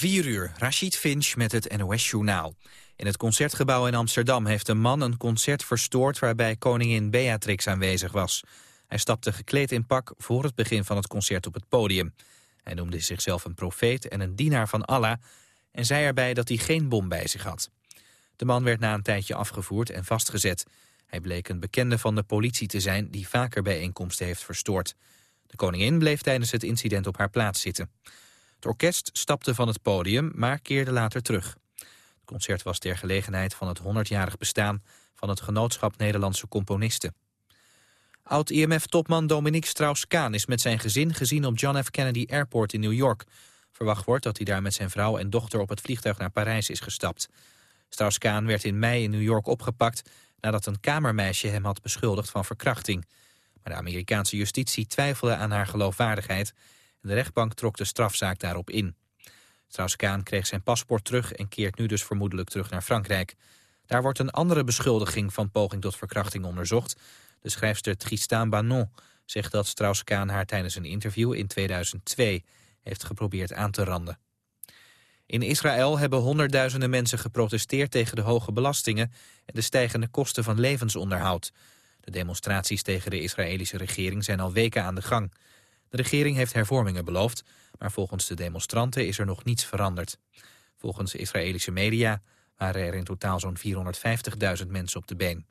4 uur, Rashid Finch met het NOS-journaal. In het Concertgebouw in Amsterdam heeft een man een concert verstoord... waarbij koningin Beatrix aanwezig was. Hij stapte gekleed in pak voor het begin van het concert op het podium. Hij noemde zichzelf een profeet en een dienaar van Allah... en zei erbij dat hij geen bom bij zich had. De man werd na een tijdje afgevoerd en vastgezet. Hij bleek een bekende van de politie te zijn... die vaker bijeenkomsten heeft verstoord. De koningin bleef tijdens het incident op haar plaats zitten. Het orkest stapte van het podium, maar keerde later terug. Het concert was ter gelegenheid van het 100-jarig bestaan... van het Genootschap Nederlandse Componisten. Oud-IMF-topman Dominique Strauss-Kaan is met zijn gezin gezien op John F. Kennedy Airport in New York. Verwacht wordt dat hij daar met zijn vrouw en dochter op het vliegtuig naar Parijs is gestapt. Strauss-Kaan werd in mei in New York opgepakt nadat een kamermeisje hem had beschuldigd van verkrachting. Maar de Amerikaanse justitie twijfelde aan haar geloofwaardigheid de rechtbank trok de strafzaak daarop in. Strauss-Kaan kreeg zijn paspoort terug en keert nu dus vermoedelijk terug naar Frankrijk. Daar wordt een andere beschuldiging van poging tot verkrachting onderzocht. De schrijfster Tristan Banon zegt dat Strauss-Kaan haar tijdens een interview in 2002 heeft geprobeerd aan te randen. In Israël hebben honderdduizenden mensen geprotesteerd tegen de hoge belastingen en de stijgende kosten van levensonderhoud. De demonstraties tegen de Israëlische regering zijn al weken aan de gang. De regering heeft hervormingen beloofd, maar volgens de demonstranten is er nog niets veranderd. Volgens Israëlische media waren er in totaal zo'n 450.000 mensen op de been.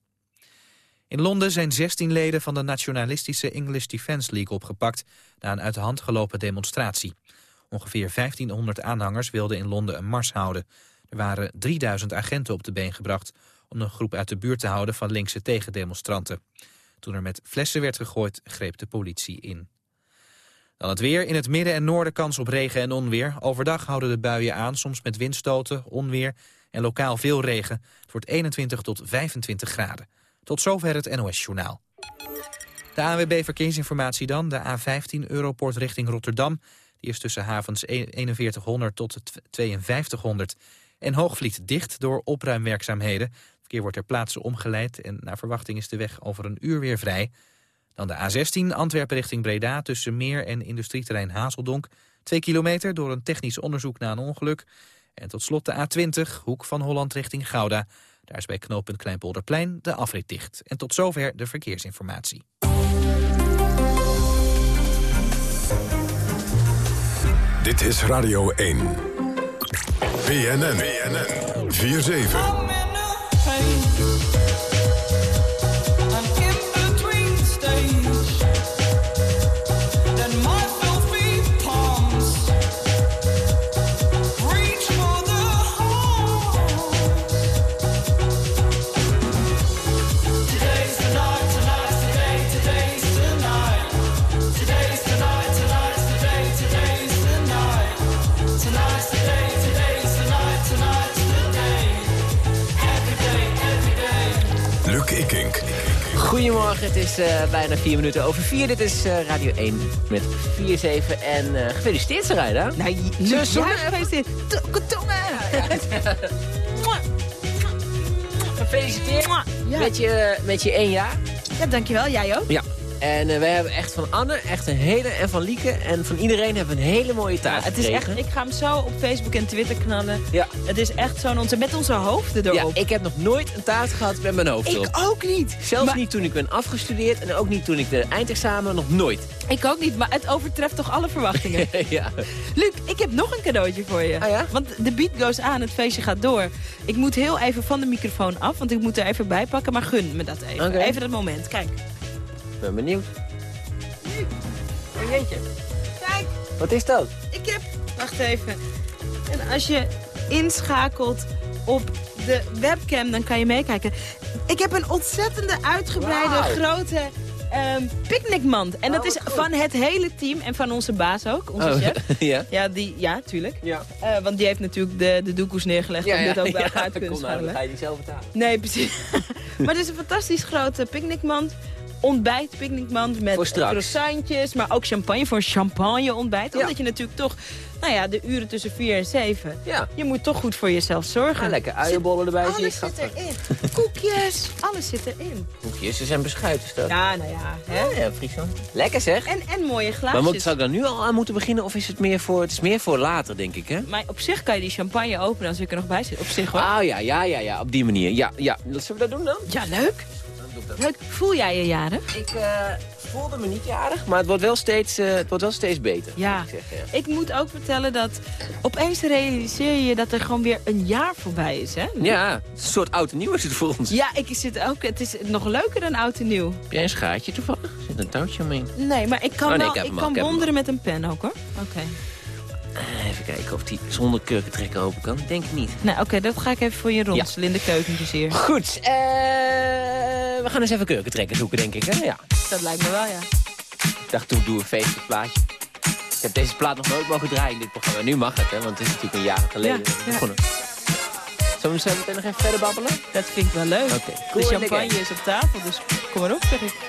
In Londen zijn 16 leden van de nationalistische English Defence League opgepakt... na een uit de hand gelopen demonstratie. Ongeveer 1500 aanhangers wilden in Londen een mars houden. Er waren 3000 agenten op de been gebracht... om een groep uit de buurt te houden van linkse tegendemonstranten. Toen er met flessen werd gegooid, greep de politie in. Dan het weer. In het midden en noorden kans op regen en onweer. Overdag houden de buien aan, soms met windstoten, onweer en lokaal veel regen. Het wordt 21 tot 25 graden. Tot zover het NOS-journaal. De ANWB Verkeersinformatie dan. De A15 Europort richting Rotterdam. Die is tussen havens 4100 tot 5200. En Hoogvliet dicht door opruimwerkzaamheden. Het verkeer wordt ter plaatse omgeleid... en naar verwachting is de weg over een uur weer vrij... Dan de A16 Antwerpen richting Breda tussen Meer en industrieterrein Hazeldonk. Twee kilometer door een technisch onderzoek na een ongeluk. En tot slot de A20, hoek van Holland richting Gouda. Daar is bij knooppunt Kleinpolderplein de afrit dicht. En tot zover de verkeersinformatie. Dit is Radio 1. BNN. BNN. 4-7. Goedemorgen, het is uh, bijna vier minuten over vier. Dit is uh, Radio 1 met 4-7. En uh, gefeliciteerd, Sarayda. Ze ja, gefeliciteerd. Gefeliciteerd met, je, met je één jaar. Ja, dankjewel. Jij ook? Ja, en uh, wij hebben echt van Anne, echt een hele, en van Lieke en van iedereen hebben een hele mooie taart ja, het is echt, Ik ga hem zo op Facebook en Twitter knallen. Ja. Het is echt zo onze, met onze hoofden erop. Ja, ik heb nog nooit een taart gehad met mijn hoofd ik erop. Ik ook niet. Zelfs niet toen ik ben afgestudeerd en ook niet toen ik de eindexamen, nog nooit. Ik ook niet, maar het overtreft toch alle verwachtingen. ja. Luc, ik heb nog een cadeautje voor je. Ah, ja? Want de beat goes aan, het feestje gaat door. Ik moet heel even van de microfoon af, want ik moet er even bij pakken. Maar gun me dat even. Okay. Even dat moment, kijk. Ik ben benieuwd. Oh jeetje. Kijk. Wat is dat? Ik heb... Wacht even. En als je inschakelt op de webcam, dan kan je meekijken. Ik heb een ontzettende uitgebreide, wow. grote um, picknickmand. En dat is oh, van het hele team en van onze baas ook, onze oh, chef. ja? Ja, die, ja, tuurlijk. Ja. Uh, want die heeft natuurlijk de, de doekoes neergelegd ja, om dit ook bij ja, elkaar te kunnen scharrelen. ga je niet zelf betalen. Nee, precies. maar het is een fantastisch grote picknickmand. Ontbijt, picknickmand met croissantjes, maar ook champagne voor een champagne ontbijt. Ja. Omdat je natuurlijk toch, nou ja, de uren tussen 4 en 7, Ja. je moet toch goed voor jezelf zorgen. Ah, lekker uienbollen erbij. Alles zit erin. Koekjes, alles zit erin. Koekjes, er zijn beschuiten staan. Ja, nou ja. Hè? Ja, ja, Friesland. Lekker zeg. En, en mooie glaasjes. Maar moet, zou ik dan nu al aan moeten beginnen of is het meer voor, het is meer voor later, denk ik, hè? Maar op zich kan je die champagne openen als ik er nog bij zit. Op zich hoor. Ah ja, ja, ja, ja, op die manier. Ja, ja. Zullen we dat doen dan? Ja, leuk. Leuk. Voel jij je jarig? Ik eh, voelde me niet jarig, maar het wordt wel steeds, eh, het wordt wel steeds beter. Ja. Ik, ja. Ik moet ook vertellen dat opeens realiseer je dat er gewoon weer een jaar voorbij is, hè? Ja, een soort oud en nieuw is het voor ons. Ja, ik zit ook. Het is nog leuker dan oud en nieuw. Heb jij een schaartje toevallig? Er zit een touwtje omheen. Nee, maar ik kan Oh, nee, wel. ik kan wonderen met een pen ook, hoor. Oké. Even kijken of die zonder kurkentrekker open kan. Denk ik niet. Nou, oké, dat ga ik even voor je ronselen in de keukentjes hier. Goed, eh, we gaan eens even kurkentrekker zoeken, denk ik. Hè? Ja. Dat lijkt me wel, ja. Ik dacht, toen doe een feestelijk plaatje. Ik heb deze plaat nog nooit mogen draaien in dit programma. Nu mag het, hè, want het is natuurlijk een jaar geleden Ja, ja. begonnen. Zullen we zo meteen nog even verder babbelen? Dat vind ik wel leuk. Oké, de cool champagne is op tafel, dus kom maar op, zeg ik.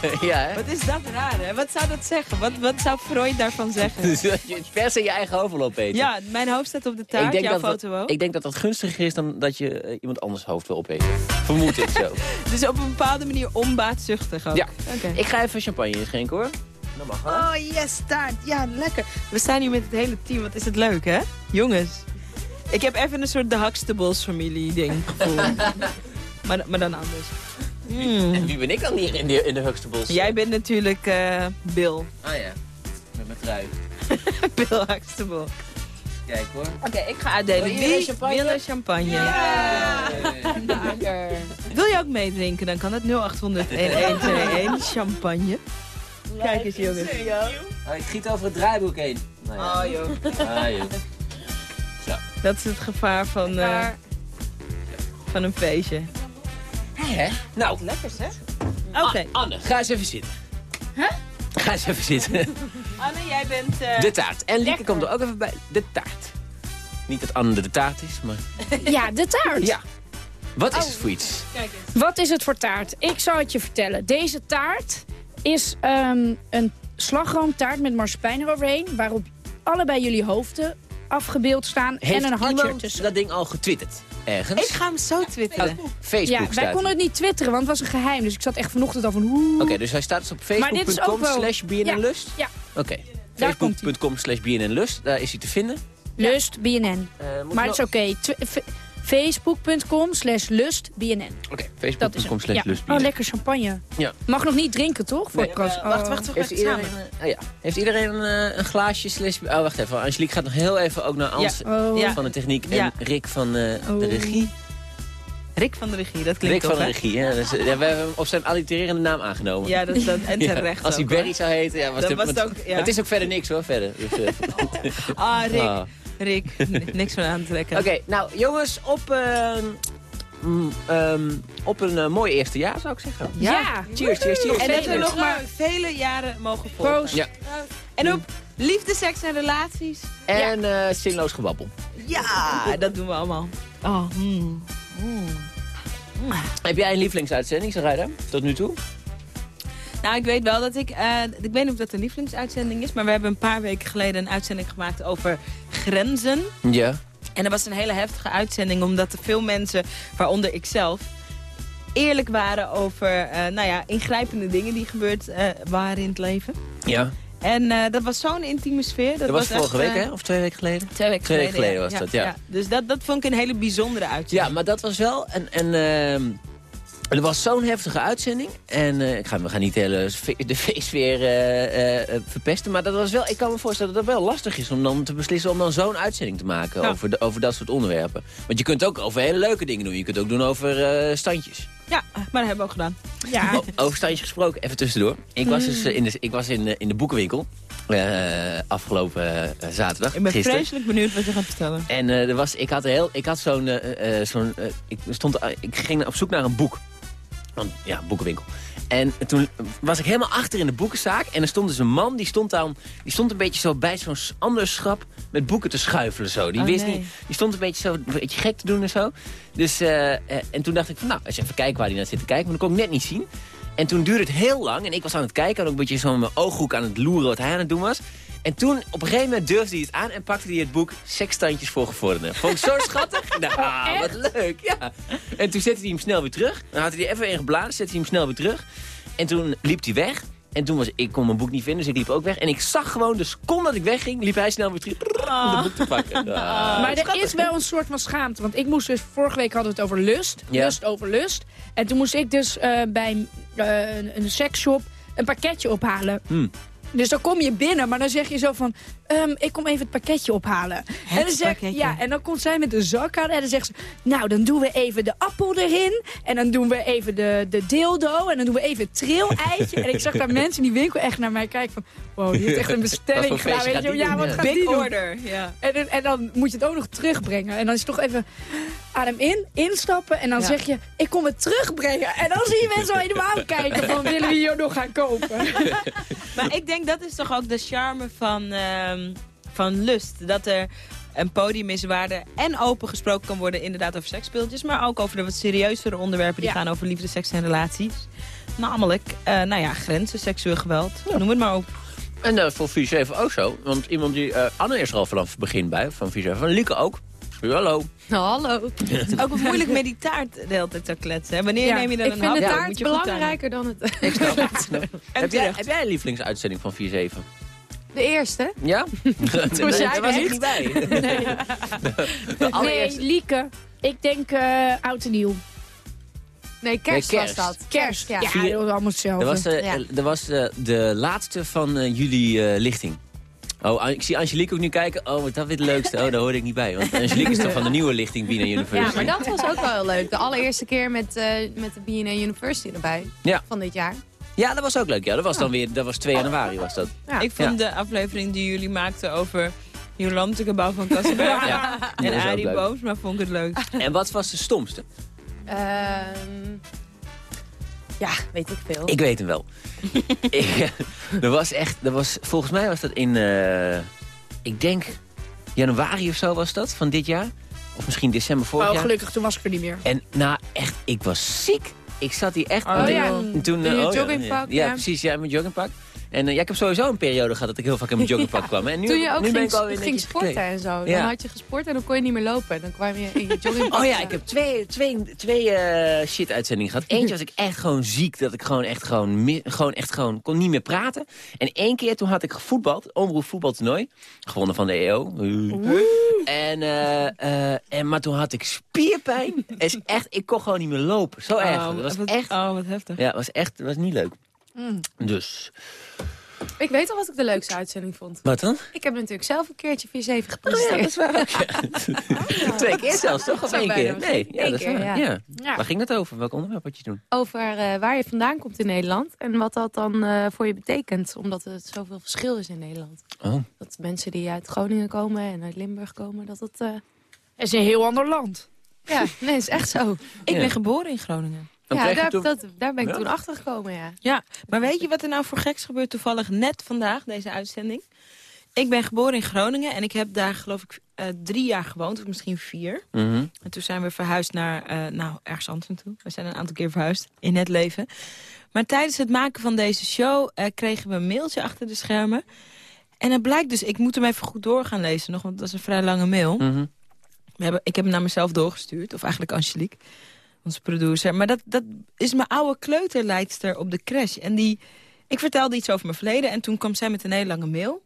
ja, hè? Wat is dat raar, hè? Wat zou dat zeggen? Wat, wat zou Freud daarvan zeggen? Dus dat je het vers in je eigen hoofd wil opeten. Ja, mijn hoofd staat op de taart, jouw dat, foto dat, ook. ik denk dat dat gunstiger is dan dat je eh, iemand anders hoofd wil opeten. Vermoed ik zo. Dus op een bepaalde manier onbaatzuchtig ook. Ja. Oké. Ik ga even champagne inschenken hoor. Dat mag. Oh yes, taart. Ja, lekker. We staan hier met het hele team. Wat is het leuk, hè? Jongens. Ik heb even een soort de Huxtables familie ding gevoel. maar, maar dan anders. Mm. En wie ben ik dan hier in de, in de Huxtables? Jij bent natuurlijk eh, Bill. Ah ja. Met mijn trui. Bill Huxtable. Kijk hoor. Oké, ik ga uitdelen. Wie champagne? champagne? Lekker. Wil je ook meedrinken? Dan kan het 0800 1121 champagne. Kijk eens jongens. Oh, ik giet over het draaiboek heen. Nou ja. Oh joh. Ah, joh. Dat is het gevaar van, eh, van een feestje. Hè? Nou, Lekker zeg. Oké. A- Anne, ga eens even zitten. Ga eens even zitten. Anne, jij bent... eh, De taart. En Lieke komt er ook even bij. De taart. Niet dat Anne de taart is, maar... Ja, de taart. Ja. Wat Oh. is het voor iets? Kijk eens. Wat is het voor taart? Ik zal het je vertellen. Deze taart is ehm, een slagroomtaart met marsepein eroverheen... waarop allebei jullie hoofden afgebeeld staan Heeft en een hartje ertussen. dat ding al getwitterd? Ergens? Ik ga hem zo twitteren. Facebook Ja, wij konden het niet twitteren, want het was een geheim. Dus ik zat echt vanochtend al van hoe... Oké, dus hij staat dus op facebook.com slash bnnlust? Ja. Oké. Daar komt Facebook.com slash bnnlust, daar is hij te vinden. Lust BNN. Eh, Maar het is oké. Facebook.com slash lust BNN. Oké, facebook.com slash Ja. lust Oh, lekker champagne. Ja. Mag nog niet drinken, toch? Voor Nee. Eh, wacht, oh. wacht, wacht. Heeft iedereen, samen. oh ja. Heeft iedereen een, eh, een glaasje slash... Oh, wacht even. Angelique gaat nog heel even ook naar Ans Oh. Ja. van de techniek. En. Rick van eh, de Oh. regie. Rick van de regie, dat Rick klinkt van toch, de regie. Dus, ja, we hebben hem op zijn allitererende naam aangenomen. Ja, dat, dat, en Ja, terecht Als hij Barry zou heten, ja, was Dat het, was het want- ook, ja. Het is ook verder niks hoor, verder. Dus, Ah, Rick. ah. Rick, niks van aan te trekken. Oké, nou jongens, op, ehm, mm, ehm, op een eh, mooi eerste jaar zou ik zeggen. Ja. Cheers, cheers, cheers. En dat we nog maar vele jaren mogen volgen. Proost. Ja. En op liefde, seks en relaties. En eh zinloos gebabbel. Ja, dat doen we allemaal. Oh, hmm. Heb jij een lievelingsuitzending, Sarayda, tot nu toe? Nou, ik weet wel dat ik... eh, ik weet niet of dat een lievelingsuitzending is... maar we hebben een paar weken geleden een uitzending gemaakt over grenzen. Ja. En dat was een hele heftige uitzending... omdat er veel mensen, waaronder ikzelf... eerlijk waren over eh, nou ja, ingrijpende dingen die gebeurd eh, waren in het leven. Ja. En dat was zo'n intieme sfeer. Dat, Dat was vorige echt, week, hè? Of twee weken geleden? Twee weken Twee weken geleden, geleden was dat, ja. Dus dat, dat vond ik een hele bijzondere Ja, uitzending. maar dat was wel een... een er was zo'n heftige uitzending. En eh, ik ga, we gaan niet de hele de feestsfeer eh, eh, verpesten. Maar dat was wel, ik kan me voorstellen dat het wel lastig is om dan te beslissen om dan zo'n uitzending te maken over, de, over dat soort onderwerpen. Want je kunt ook over hele leuke dingen doen. Je kunt ook doen over standjes. Ja, maar dat hebben we ook gedaan. Ja. O- over standjes gesproken, even tussendoor. Ik was dus in de, ik was in, in de boekenwinkel afgelopen zaterdag, Ik ben gisteren. vreselijk benieuwd wat je gaat vertellen. En er was, ik had, een heel, ik had zo'n... zo'n ik, stond, ik ging op zoek naar een boek. Ja, boekenwinkel. En toen was ik helemaal achter in de boekenzaak. En er stond dus een man, die stond, dan, die stond een beetje zo bij zo'n ander schap met boeken te schuifelen. Zo. Die, Oh, wist nee. niet, die stond een beetje, zo, een beetje gek te doen en zo. Dus, eh, eh, en toen dacht ik van, nou, eens even kijken waar hij naar zit te kijken. Maar dat kon ik net niet zien. En toen duurde het heel lang. En ik was aan het kijken. En ook een beetje zo met mijn ooghoek aan het loeren wat hij aan het doen was. En toen, op een gegeven moment durfde hij het aan en pakte hij het boek Sekstandjes voor Gevorderden. Vond ik zo schattig. Nou, wat leuk. Ja. En toen zette hij hem snel weer terug. Dan had hij er even in gebladerd, zette hij hem snel weer terug. En toen liep hij weg. En toen was ik kon mijn boek niet vinden, dus ik liep ook weg. En ik zag gewoon, de seconde dat ik wegging, liep hij snel weer terug om het boek te pakken. Ah. Maar er is wel een soort van schaamte. Want ik moest dus, vorige week hadden we het over lust. Ja. Lust over lust. En toen moest ik dus eh, bij eh, een, een seksshop een pakketje ophalen. Hmm. Dus dan kom je binnen, maar dan zeg je zo van... ehm, ik kom even het pakketje ophalen. en, dan zeg, pakketje? ja, en dan komt zij met de zak aan en dan zegt ze... Nou, dan doen we even de appel erin. En dan doen we even de, de dildo. En dan doen we even het trilleitje. en ik zag daar mensen in die winkel echt naar mij kijken van... Wow, die heeft echt een bestelling gedaan. Weet je, ja, doen, wat gaat die Big doen? order, ja. En, dan- en dan moet je het ook nog terugbrengen. En dan is het toch even adem in, instappen. En dan Ja. zeg je, ik kom het terugbrengen. En dan zie je mensen al helemaal kijken van, willen we hier nog gaan kopen? Maar ik denk dat is toch ook de charme van, ehm, van lust. Dat er een podium is waar er en open gesproken kan worden inderdaad over seksspeeltjes. Maar ook over de wat serieuzere onderwerpen die Ja. gaan over liefde, seks en relaties. Namelijk, eh, nou ja, grenzen, seksueel geweld. Noem het maar op. En eh, voor 4-7 ook zo. Want iemand die... eh, Anne is er al vanaf het begin bij, van 4-7. Van Lieke ook. Hallo. Hallo. Het is ook moeilijk met die taart de hele tijd zo kletsen. hè. Wanneer Ja, neem je dan Ik een vind hap? de taart moet je goed timen. belangrijker dan het... Ik snap het. Heb, jij, heb jij een lievelingsuitzending van 4-7? De eerste? Ja? Toen jij Daar was ik echt? niet bij. De Nee, allereerste. Lieke. Ik denk eh oud en nieuw. Nee, kerst, Nee, kerst. was dat. Kerst. Ja, ja. dat was allemaal hetzelfde. Dat was, de, Ja. dat was de, de laatste van eh, jullie eh, lichting. Oh, ik zie Angelique ook nu kijken. Oh, wat dat weer het leukste. Oh, daar hoorde ik niet bij. Want Angelique is toch van de nieuwe lichting Ja, University. maar dat was ook wel heel leuk. De allereerste keer met, eh, met de BNA University erbij. Ja. Van dit jaar. Ja, dat was ook leuk. Ja, dat was dan weer, dat was 2 januari was dat. Ja. Ik vond de aflevering die jullie maakten over Jolante Gebouw van Kassenberg Ja, en Arie leuk. Boomsma vond ik het leuk. En wat was de stomste? Ehm, ja, weet ik veel. Ik weet hem wel. ik, er was echt, er was, volgens mij was dat in, eh, ik denk januari of zo was dat, van dit jaar. Of misschien december vorig Oh, jaar. gelukkig, toen was ik er niet meer. En nou, echt, ik was ziek. Ik zat hier echt... Oh, ja. en toen, In eh, je oh, ja, joggingpak, Ja, precies, ja, in mijn joggingpak. En eh, ja, ik heb sowieso een periode gehad dat ik heel vaak in mijn joggingpak kwam. En nu, Toen je ook nu ben ging, ik alweer ging sporten gekleed. en zo. Dan Ja. had je gesport en dan kon je niet meer lopen. Dan kwam je in je joggingpak. Oh ja, ik heb twee, twee, twee eh, shit-uitzendingen gehad. Eentje was ik echt gewoon ziek. Dat ik gewoon echt gewoon, gewoon, echt gewoon kon niet meer praten. En één keer toen had ik gevoetbald. Omroep voetbaltoernooi. Gewonnen van de EO. En, eh, eh, en, maar toen had ik spierpijn. Is echt, ik kon gewoon niet meer lopen. Zo erg. Oh, Dat was wat- echt, Oh, wat heftig. ja, was echt, was niet leuk. Mm. Dus, Ik weet al wat ik de leukste uitzending vond. wat dan? Ik heb natuurlijk zelf een keertje 4-7 Oh ja, dat is waar. Twee keer zelfs, toch? Of Zo één keer? Nee, ja, Eén dat is keer, waar. ja. Ja. Ja. Waar ging dat over? Welk onderwerp had je toen? Over eh, waar je vandaan komt in Nederland. En wat dat dan eh, voor je betekent. Omdat er zoveel verschil is in Nederland. Oh. Dat mensen die uit Groningen komen en uit Limburg komen. Dat het... eh, Het is een heel ander land. ja, nee, is echt zo. Ik Ja. ben geboren in Groningen. Dan ja, daar, toen- dat, daar ben ik Ja? toen achter gekomen, ja. Ja, maar weet je wat er nou voor geks gebeurt toevallig net vandaag, deze uitzending? Ik ben geboren in Groningen en ik heb daar geloof ik eh, drie jaar gewoond, of misschien vier. Mhm. En toen zijn we verhuisd naar, eh, nou, ergens anders naartoe. We zijn een aantal keer verhuisd in het leven. Maar tijdens het maken van deze show eh, kregen we een mailtje achter de schermen. En het blijkt dus, ik moet hem even goed door gaan lezen nog, want dat is een vrij lange mail. Mhm. We hebben, ik heb hem naar mezelf doorgestuurd, of eigenlijk Angelique, onze producer. Maar dat, dat is mijn oude kleuterleidster op de crash. En die, ik vertelde iets over mijn verleden en toen kwam zij met een hele lange mail.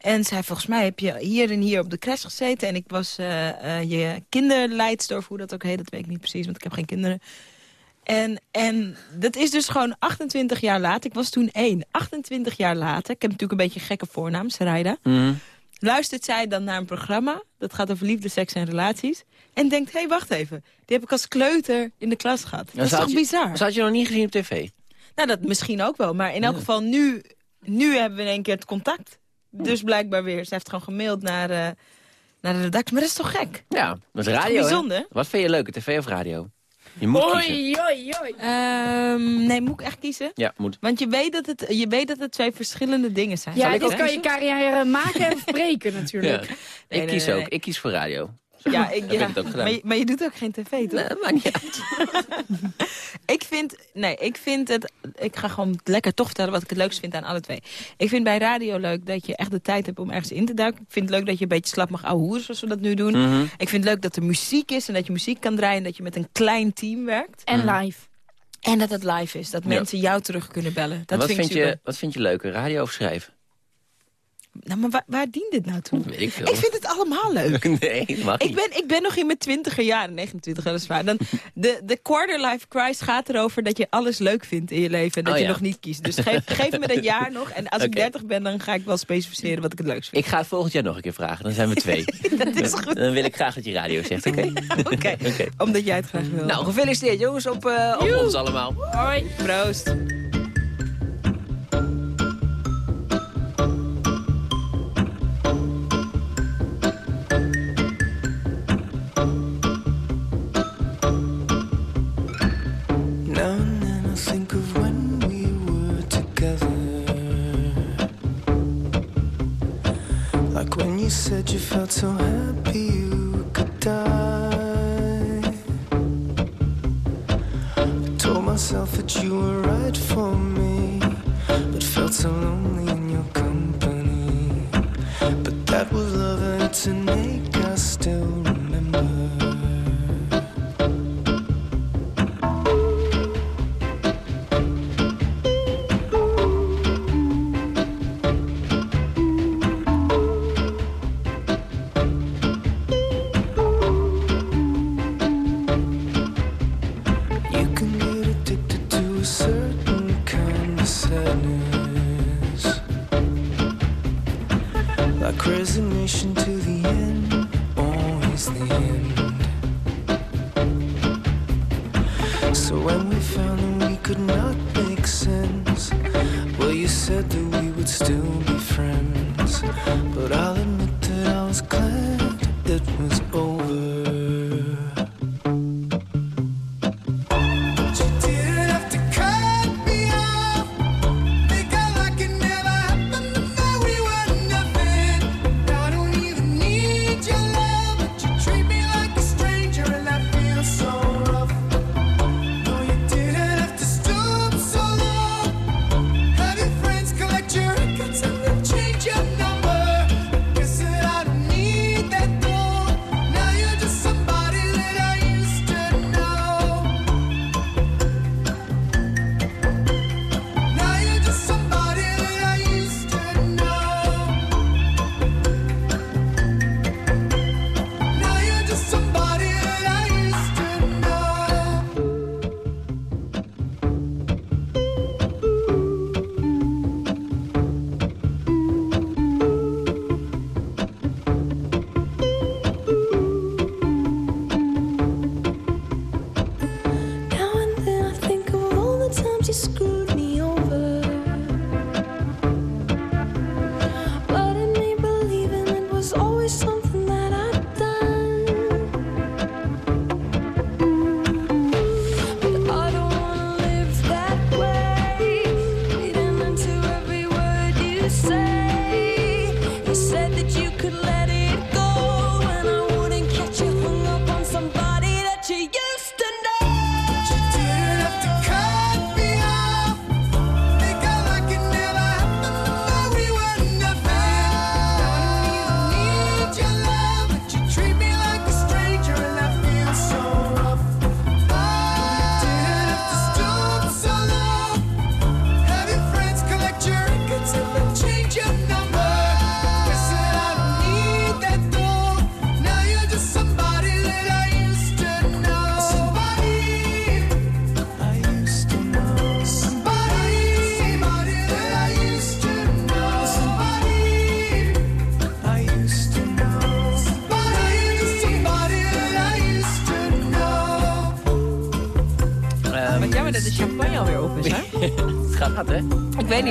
En zei, volgens mij heb je hier en hier op de crash gezeten. En ik was eh, eh, je kinderleidster, of hoe dat ook heet, dat weet ik niet precies, want ik heb geen kinderen. En, en dat is dus gewoon 28 jaar later. Ik was toen één. 28 jaar later. Ik heb natuurlijk een beetje gekke voornaam, Sarayda Mhm. Luistert zij dan naar een programma... dat gaat over liefde, seks en relaties... en denkt, hé, hey, wacht even. Die heb ik als kleuter in de klas gehad. Dat is toch je- bizar? Dat had je nog niet gezien op tv? Nou, dat misschien ook wel. Maar in elk geval, nu, nu hebben we in één keer het contact. Dus blijkbaar weer. Ze heeft gewoon gemaild naar, eh, naar de redactie. Maar dat is toch gek? Ja, dat is radio. Wat vind je leuker, tv of radio? Je moet kiezen. Oei, oei, oei. Ehm, nee, moet ik echt kiezen? Ja, moet. Want je weet dat het, je weet dat het twee verschillende dingen zijn. Ja, Zal ik dit kan je kiezen? carrière maken en Ja. natuurlijk. Nee, ik nee, kies nee, ook. nee. Ik kies voor radio. Ja, ik, heb ja. ik ook gedaan. Maar, je, maar je doet ook geen tv, toch? Nee, maakt niet uit. Ik vind, nee, ik vind het, ik ga gewoon lekker toch vertellen wat ik het leukst vind aan alle twee. Ik vind bij radio leuk dat je echt de tijd hebt om ergens in te duiken. Ik vind het leuk dat je een beetje slap mag ouwehoeren zoals we dat nu doen. Mhm. Ik vind het leuk dat er muziek is en dat je muziek kan draaien. En dat je met een klein team werkt. En live. En dat het live is. Dat Ja. mensen jou terug kunnen bellen. Dat wat, vind, vind ik super. je, wat vind je leuker, radio of schrijven? Nou, maar waar, waar dient dit nou toe? Ik vind het allemaal leuk. Nee, mag Ik ben, ik ben nog in mijn twintiger jaren, 29 weliswaar. Dan, de, de quarter life crisis gaat erover dat je alles leuk vindt in je leven. En dat Oh, je ja. nog niet kiest. Dus geef, geef me dat jaar nog. En als ik Oké. 30 ben, dan ga ik wel specificeren wat ik het leukst vind. Ik ga het volgend jaar nog een keer vragen. Dan zijn we twee. dat is goed. Dan wil ik graag dat je radio zegt, oké? Oké, Oké. omdat jij het graag wil. Nou, gefeliciteerd jongens op, eh, op ons allemaal. hoi. Proost. Said you felt so happy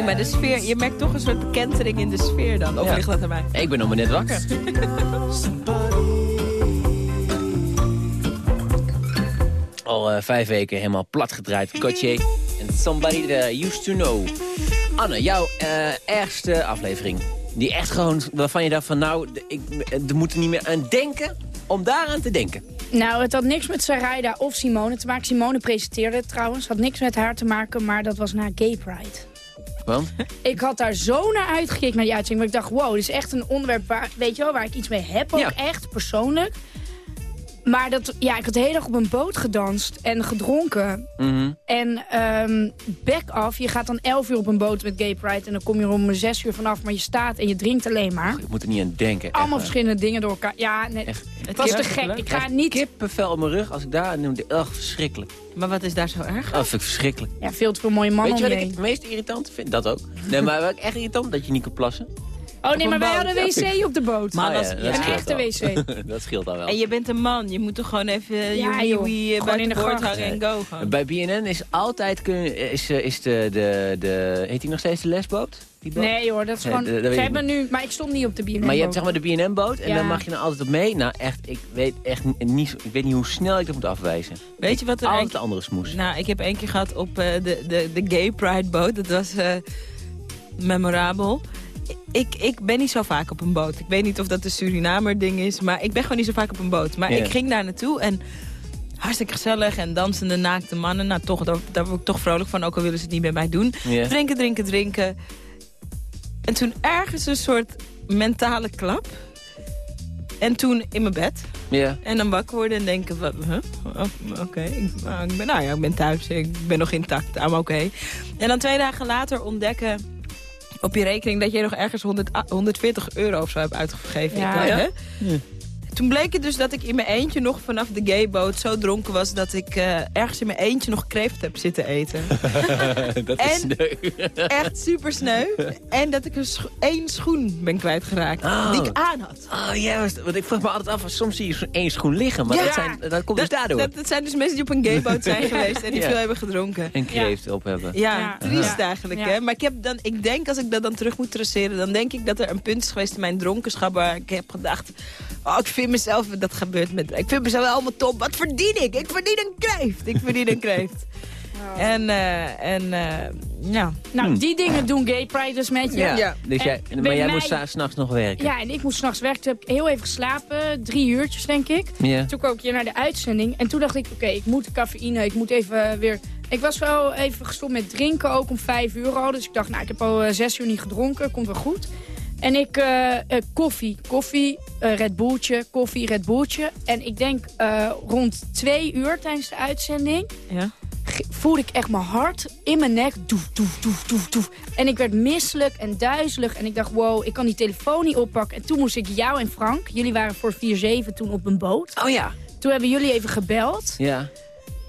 niet, maar de sfeer... Je merkt toch een soort bekentering in de sfeer dan. Of Ja. ligt dat aan mij? Ik ben nog maar net wakker. Al eh, vijf weken helemaal plat gedraaid. Cotier en Somebody That I Used To Know. Anne, jouw eh, ergste aflevering. Die echt gewoon, waarvan je dacht van nou, ik er moet er niet meer aan denken om daaraan te denken. Nou, het had niks met Sarayda of Simone te maken. Simone presenteerde het trouwens. had niks met haar te maken, maar dat was na Gay Pride. Want? Ik had daar zo naar uitgekeken naar die uitzending. Maar ik dacht, wow, dit is echt een onderwerp waar, weet je wel, waar ik iets mee heb. Ook Ja. echt, persoonlijk. Maar dat, ja, ik had de hele dag op een boot gedanst en gedronken. Mhm. En ehm back af, je gaat dan 11 uur op een boot met Gay Pride... en dan kom je er om 6 uur vanaf, maar je staat en je drinkt alleen maar. Ik moet er niet aan denken. Allemaal verschillende dingen door elkaar. Ja, nee, Echt. het was te gek. Ik ga niet... Kippenvel op mijn rug als ik daar noem. Ach, verschrikkelijk. Maar wat is daar zo erg? Oh, vind ik verschrikkelijk. Ja, veel te veel mooie mannen Weet je wat je ik het meest irritant vind? Dat ook. Nee, maar wat ik echt irritant dat je niet kan plassen. Oh nee, een maar wij hadden wc op de boot. Maar Oh, dat ja, dat Een echte wc. dat scheelt al wel. En je bent een man. Je moet toch gewoon even Ja, je wee Gewoon buiten in de boord hangen en go gewoon. Bij BNN is altijd kun, is, eh, is de, de, de... Heet die nog steeds de lesboot? Die boot? Nee hoor, dat is Nee, gewoon... dat- dat Ze hebben nu... Maar ik stond niet op de BNN Maar je hebt zeg maar de BNN-boot en Ja. dan mag je dan altijd op mee. Nou echt, ik weet echt niet, ik weet niet hoe snel ik dat moet afwijzen. Weet je wat er Altijd een- de andere smoes. Nou, ik heb één keer gehad op eh, de, de, de Gay Pride boot. Dat was eh, memorabel. Ik, ik ben niet zo vaak op een boot. Ik weet niet of dat een Surinamer ding is, maar ik ben gewoon niet zo vaak op een boot. Maar ik ging daar naartoe en hartstikke gezellig en dansende naakte mannen. Nou, toch, daar, daar word ik toch vrolijk van, ook al willen ze het niet bij mij doen. Drinken, drinken, drinken. En toen ergens een soort mentale klap. En toen in mijn bed. Ja. En dan wakker worden en denken van, huh? Oh, oké, ik, nou, ik ben, nou ja, ik ben thuis, ik ben nog intact, I'm oké. En dan twee dagen later ontdekken op je rekening dat je nog ergens 100, ah, 140 euro of zo hebt uitgegeven. Ja. Ik hè? Ja. Toen bleek het dus dat ik in mijn eentje nog vanaf de gayboot zo dronken was... dat ik eh, ergens in mijn eentje nog kreeft heb zitten eten. dat En- is sneu. Echt super sneu. En dat ik een scho- één schoen ben kwijtgeraakt. Oh. Die ik aan had. Oh ja, want ik vraag me altijd af, soms zie je zo'n één schoen liggen. Maar Ja. dat, zijn, dat komt dus daardoor. Dat, dat zijn dus mensen die op een gayboot zijn geweest en die Ja. veel hebben gedronken. En kreeft op hebben. Ja, Ja. triest Ja. eigenlijk. Ja. Hè? Maar ik, heb dan, ik denk, als ik dat dan terug moet traceren... dan denk ik dat er een punt is geweest in mijn dronkenschap... waar ik heb gedacht... Oh, ik vind mezelf... Dat gebeurt met... Ik vind mezelf allemaal top. Wat verdien ik? Ik verdien een kreeft. Ik verdien een kreeft. En, eh, en eh, ja. Nou, die dingen doen gay pride dus met je. Ja. Ja. Dus En jij, maar jij mij- moest s'nachts nog werken? Ja, en ik moest s'nachts werken. Toen heb ik heel even geslapen. Drie uurtjes, denk ik. Ja. Toen kwam ik hier naar de uitzending. En toen dacht ik, oké, ik moet cafeïne. Ik moet even weer... Ik was wel even gestopt met drinken, ook om vijf uur al. Dus ik dacht, nou, ik heb al eh, zes uur niet gedronken. Komt wel goed. En ik, eh, eh, koffie, koffie, eh, Red Bulltje, koffie, Red Bulltje. En ik denk rond twee uur tijdens de uitzending... Ja. voelde ik echt mijn hart in mijn nek. Doef, doef, doef, doef, doef. En ik werd misselijk en duizelig. En ik dacht, wow, ik kan die telefoon niet oppakken. En toen moest ik jou en Frank, jullie waren voor 4-7 toen op een boot. Oh ja. Toen hebben jullie even gebeld. Ja.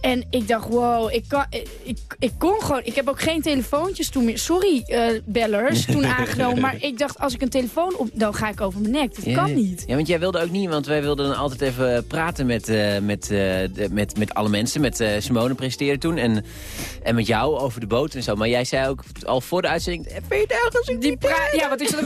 En ik dacht, wow, ik, kan, ik, ik, ik kon gewoon... Ik heb ook geen telefoontjes toen meer. Sorry, eh, bellers, toen aangenomen. Maar ik dacht, als ik een telefoon op... Dan ga ik over mijn nek. Dat Ja, kan niet. Ja, want jij wilde ook niet, want wij wilden dan altijd even praten met, eh, met, eh, met, met alle mensen. Met Simone presenteren toen en, en met jou over de boot en zo. Maar jij zei ook al voor de uitzending, "Eh, vind je het erg als ik Die niet pra ja, wat is dat?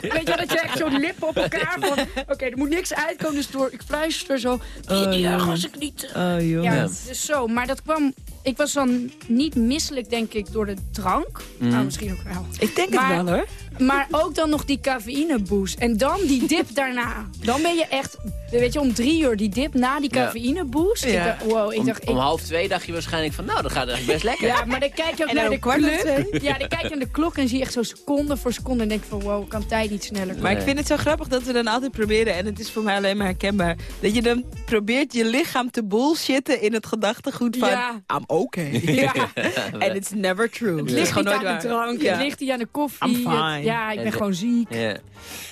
Weet je dat je echt zo'n lippen op elkaar van... Oké, er moet niks uitkomen, dus door, ik fluister zo... Vind je het niet erg als ik niet... Oh, joh. Ja, Ja. dus zo. Maar dat kwam... Ik was dan niet misselijk, denk ik, door de drank. Nou, misschien ook wel. Ik denk Maar- het wel, hoor. Maar ook dan nog die cafeïneboost. En dan die dip daarna. Dan ben je echt, weet je, om drie uur die dip na die Ja. cafeïneboost. Ja. dacht, wow, ik Om, dacht... om ik, half twee dacht je waarschijnlijk van, nou, dat gaat eigenlijk best lekker. ja, maar dan kijk je ook En naar de om klok. Ja, dan kijk je naar de klok en zie je echt zo seconde voor seconde. En denk je van, wow, kan tijd niet sneller. Maar ik vind het zo grappig dat we dan altijd proberen... en het is voor mij alleen maar herkenbaar... dat je dan probeert je lichaam te bullshitten in het gedachtegoed van... Ja. I'm okay. Ja. And it's never true. Het ligt gewoon niet aan de drank, Ja. het ligt niet aan de koffie. I'm het- fine. Ja, ik ben En- gewoon ziek. Ja.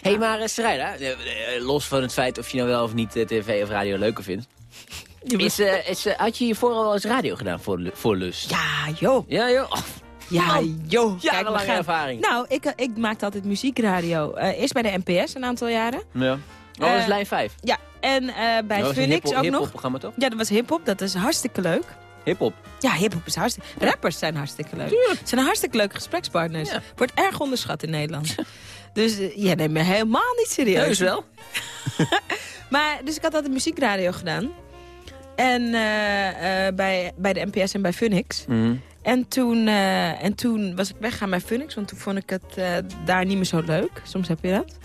hey, maar uh, Sarayda, eh, eh, los van het feit of je nou wel of niet eh, tv of radio leuker vindt. Is, eh, is, eh, had je hiervoor al eens radio gedaan voor, voor Lust? Ja, joh. Ja, joh. Oh, Ja, joh. Kijk, jarenlange we gaan- ervaring. Nou, ik, eh, ik maakte altijd muziekradio. Eh, eerst bij de NPS een aantal jaren. ja. Oh, dat is Eh, lijn 5. Ja, en eh, bij dat was een Phoenix hiphop- ook nog. hiphop-programma, toch? Ja, dat was hip-hop. Dat is hartstikke leuk. Hip-hop. Ja, hip-hop is hartstikke... Rappers zijn hartstikke leuk. Tuurlijk. zijn hartstikke leuke gesprekspartners. Ja. Wordt erg onderschat in Nederland. dus eh, ja, neem me helemaal niet serieus. Heus wel. Maar, dus ik had altijd muziekradio gedaan. En eh, eh, bij, bij de NPS en bij Phoenix. Mhm. En toen, en toen was ik weggaan bij Phoenix, want toen vond ik het daar niet meer zo leuk. Soms heb je dat.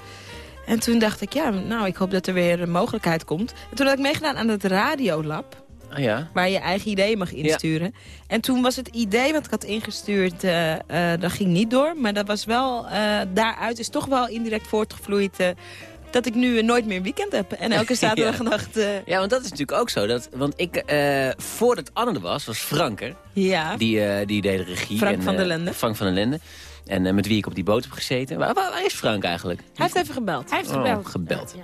En toen dacht ik, ja, nou, ik hoop dat er weer een mogelijkheid komt. En toen had ik meegedaan aan het Radiolab, Ah ja. waar je eigen ideeën mag insturen. En toen was het idee wat ik had ingestuurd, eh, eh, dat ging niet door. Maar dat was wel, eh, daaruit is toch wel indirect voortgevloeid... dat ik nu nooit meer een weekend heb. En elke zaterdagnacht... eh Ja, want dat is natuurlijk ook zo. Dat, want ik, voordat Anne er was, was Frank er. ja, Die, die deed de regie. Frank en, van der Lende. Frank van der Lende. En eh, met wie ik op die boot heb gezeten. Waar, waar, waar is Frank eigenlijk? hij heeft even gebeld. Hij heeft Oh, gebeld. gebeld. Ja.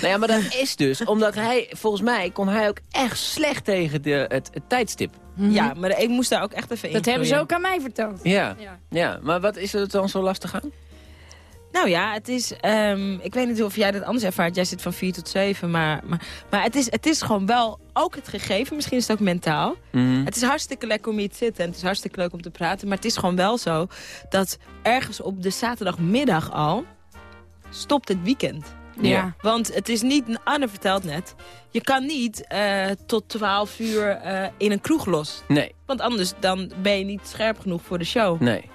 Nou ja, maar dat is dus omdat hij, volgens mij, kon hij ook echt slecht tegen de, het, het tijdstip. Ja, maar ik moest daar ook echt even in Dat hebben ze ook aan mij verteld. Ja. Ja. ja, maar wat is het dan zo lastig aan? Nou ja, het is... ehm, ik weet niet of jij dat anders ervaart. Jij zit van 4 tot 7. Maar, maar, maar het, is, het is gewoon wel ook het gegeven. Misschien is het ook mentaal. Mhm. Het is hartstikke lekker om hier te zitten. En het is hartstikke leuk om te praten. Maar het is gewoon wel zo dat ergens op de zaterdagmiddag al... stopt het weekend. Ja. Want het is niet... Anne vertelt net... Je kan niet eh, tot 12 uur eh, in een kroeg los. Nee, Want anders dan ben je niet scherp genoeg voor de show. nee.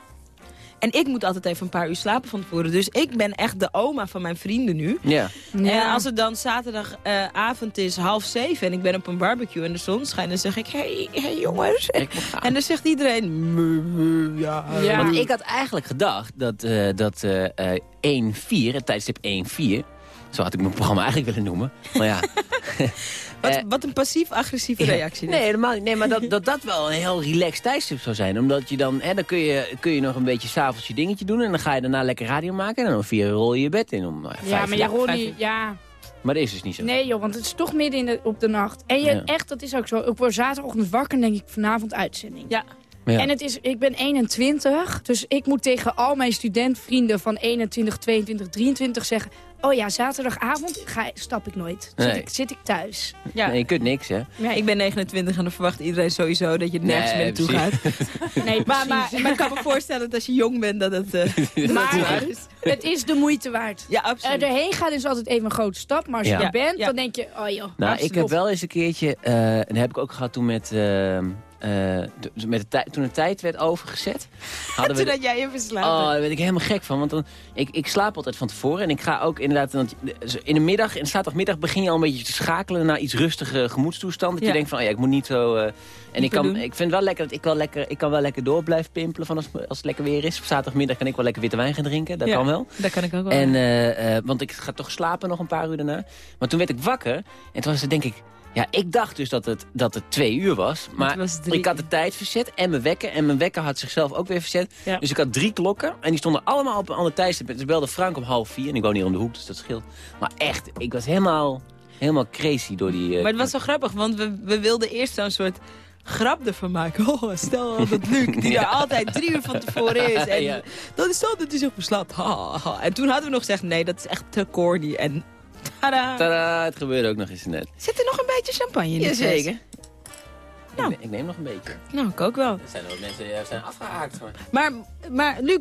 En ik moet altijd even een paar uur slapen van tevoren. Dus ik ben echt de oma van mijn vrienden nu. Ja. En als het dan zaterdagavond is, half zeven... en ik ben op een barbecue en de zon schijnt... dan zeg ik, hey, hey jongens. Ik moet gaan. En dan zegt iedereen... "Meh, meh, Ja, Ja. Want ik had eigenlijk gedacht dat, eh dat eh eh 1-4, het tijdstip 1-4... Zo had ik mijn programma eigenlijk willen noemen. Maar ja, Wat, Eh, wat een passief-agressieve reactie. dit. Nee, helemaal niet. Nee, maar dat, dat dat wel een heel relaxed tijdstip zou zijn. Omdat je dan, hè, dan kun je, kun je nog een beetje s'avonds je dingetje doen. En dan ga je daarna lekker radio maken. En dan om vier uur rol je je bed in. Om, eh, Ja, maar je uur. ja. Maar dat is dus niet zo. Nee joh, want het is toch midden in de, op de nacht. En je, Ja. echt, dat is ook zo. Ik word zaterdagochtend wakker en denk ik vanavond uitzending. Ja. Ja. En het is, ik ben 21, dus ik moet tegen al mijn studentvrienden van 21, 22, 23 zeggen... Oh ja, zaterdagavond ga, stap ik nooit. Zit, Nee. ik, zit ik thuis. Ja. Nee, je kunt niks, hè? Ja, Ik ben 29 en dan verwacht iedereen sowieso dat je nergens Nee, meer naartoe gaat. nee, Maar, maar, ik kan me voorstellen dat als je jong bent dat het, eh Maar- het is. het is de moeite waard. Ja, Er absoluut. erheen gaan is altijd even een grote stap, maar als je er bent, Ja. dan denk je, oh joh. Nou, ik heb wel eens een keertje, eh, en dat heb ik ook gehad toen met, eh, de- met de tijd, toen de tijd werd overgezet. Hadden Toen we, had jij even oh, slapen. daar ben ik helemaal gek van. Want dan, ik, ik slaap altijd van tevoren en ik ga ook inderdaad, in de middag, in de zaterdagmiddag begin je al een beetje te schakelen naar iets rustige gemoedstoestand. Dat Ja. je denkt van, oh ja, ik moet niet zo... eh, en ik, kan, doen. ik vind wel lekker dat ik wel lekker, ik kan wel lekker door blijven pimpelen van als, als het lekker weer is. Op zaterdagmiddag kan ik wel lekker witte wijn gaan drinken, dat Ja. kan wel. Dat kan ik ook wel. En, eh, want ik ga toch slapen nog een paar uur daarna. Maar toen werd ik wakker. En toen was het denk ik... Ja, ik dacht dus dat het, dat het twee uur was. Maar was ik had de tijd verzet en mijn wekker. En mijn wekker had zichzelf ook weer verzet. Ja. Dus ik had drie klokken. En die stonden allemaal op een ander tijdstip. Dus belde Frank om half vier. En ik woon hier om de hoek, dus dat scheelt. Maar echt, ik was helemaal, helemaal crazy door die... eh, Maar het was zo grappig, want we, we wilden eerst zo'n soort grap ervan maken. Oh, stel dat Luc, die er altijd drie uur van tevoren is. En Ja. dan is dat dat hij zich beslaat. Ha, ha, ha. En toen hadden we nog gezegd, nee, dat is echt te corny. En tada. Tadaa, het gebeurde ook nog eens net. Zit er nog een beetje champagne in Jazeker. Nou. Ik, ne- ik neem nog een beetje. Nou, ik ook wel. Er zijn er wat mensen die zijn afgehaakt. Maar... Maar, maar Luc,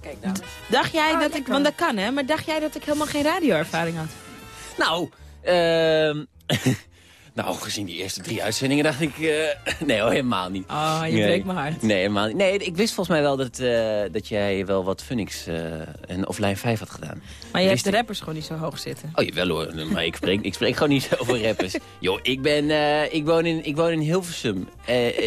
Kijk, dames. dacht jij Ah, dat ik... Want dat kan, hè? Maar dacht jij dat ik helemaal geen radioervaring had? Nou, ehm nou, gezien die eerste drie uitzendingen dacht ik... eh, nee helemaal niet. Oh, je Nee. breekt mijn hart. Nee, helemaal niet. Nee, ik wist volgens mij wel dat, eh, dat jij wel wat Funix eh, en of Lijn 5 had gedaan. Maar je hebt de ik. rappers gewoon niet zo hoog zitten. Oh, jawel hoor. Maar ik spreek, ik spreek gewoon niet over rappers. Joh, ik ben... ik, woon in, ik woon in Hilversum.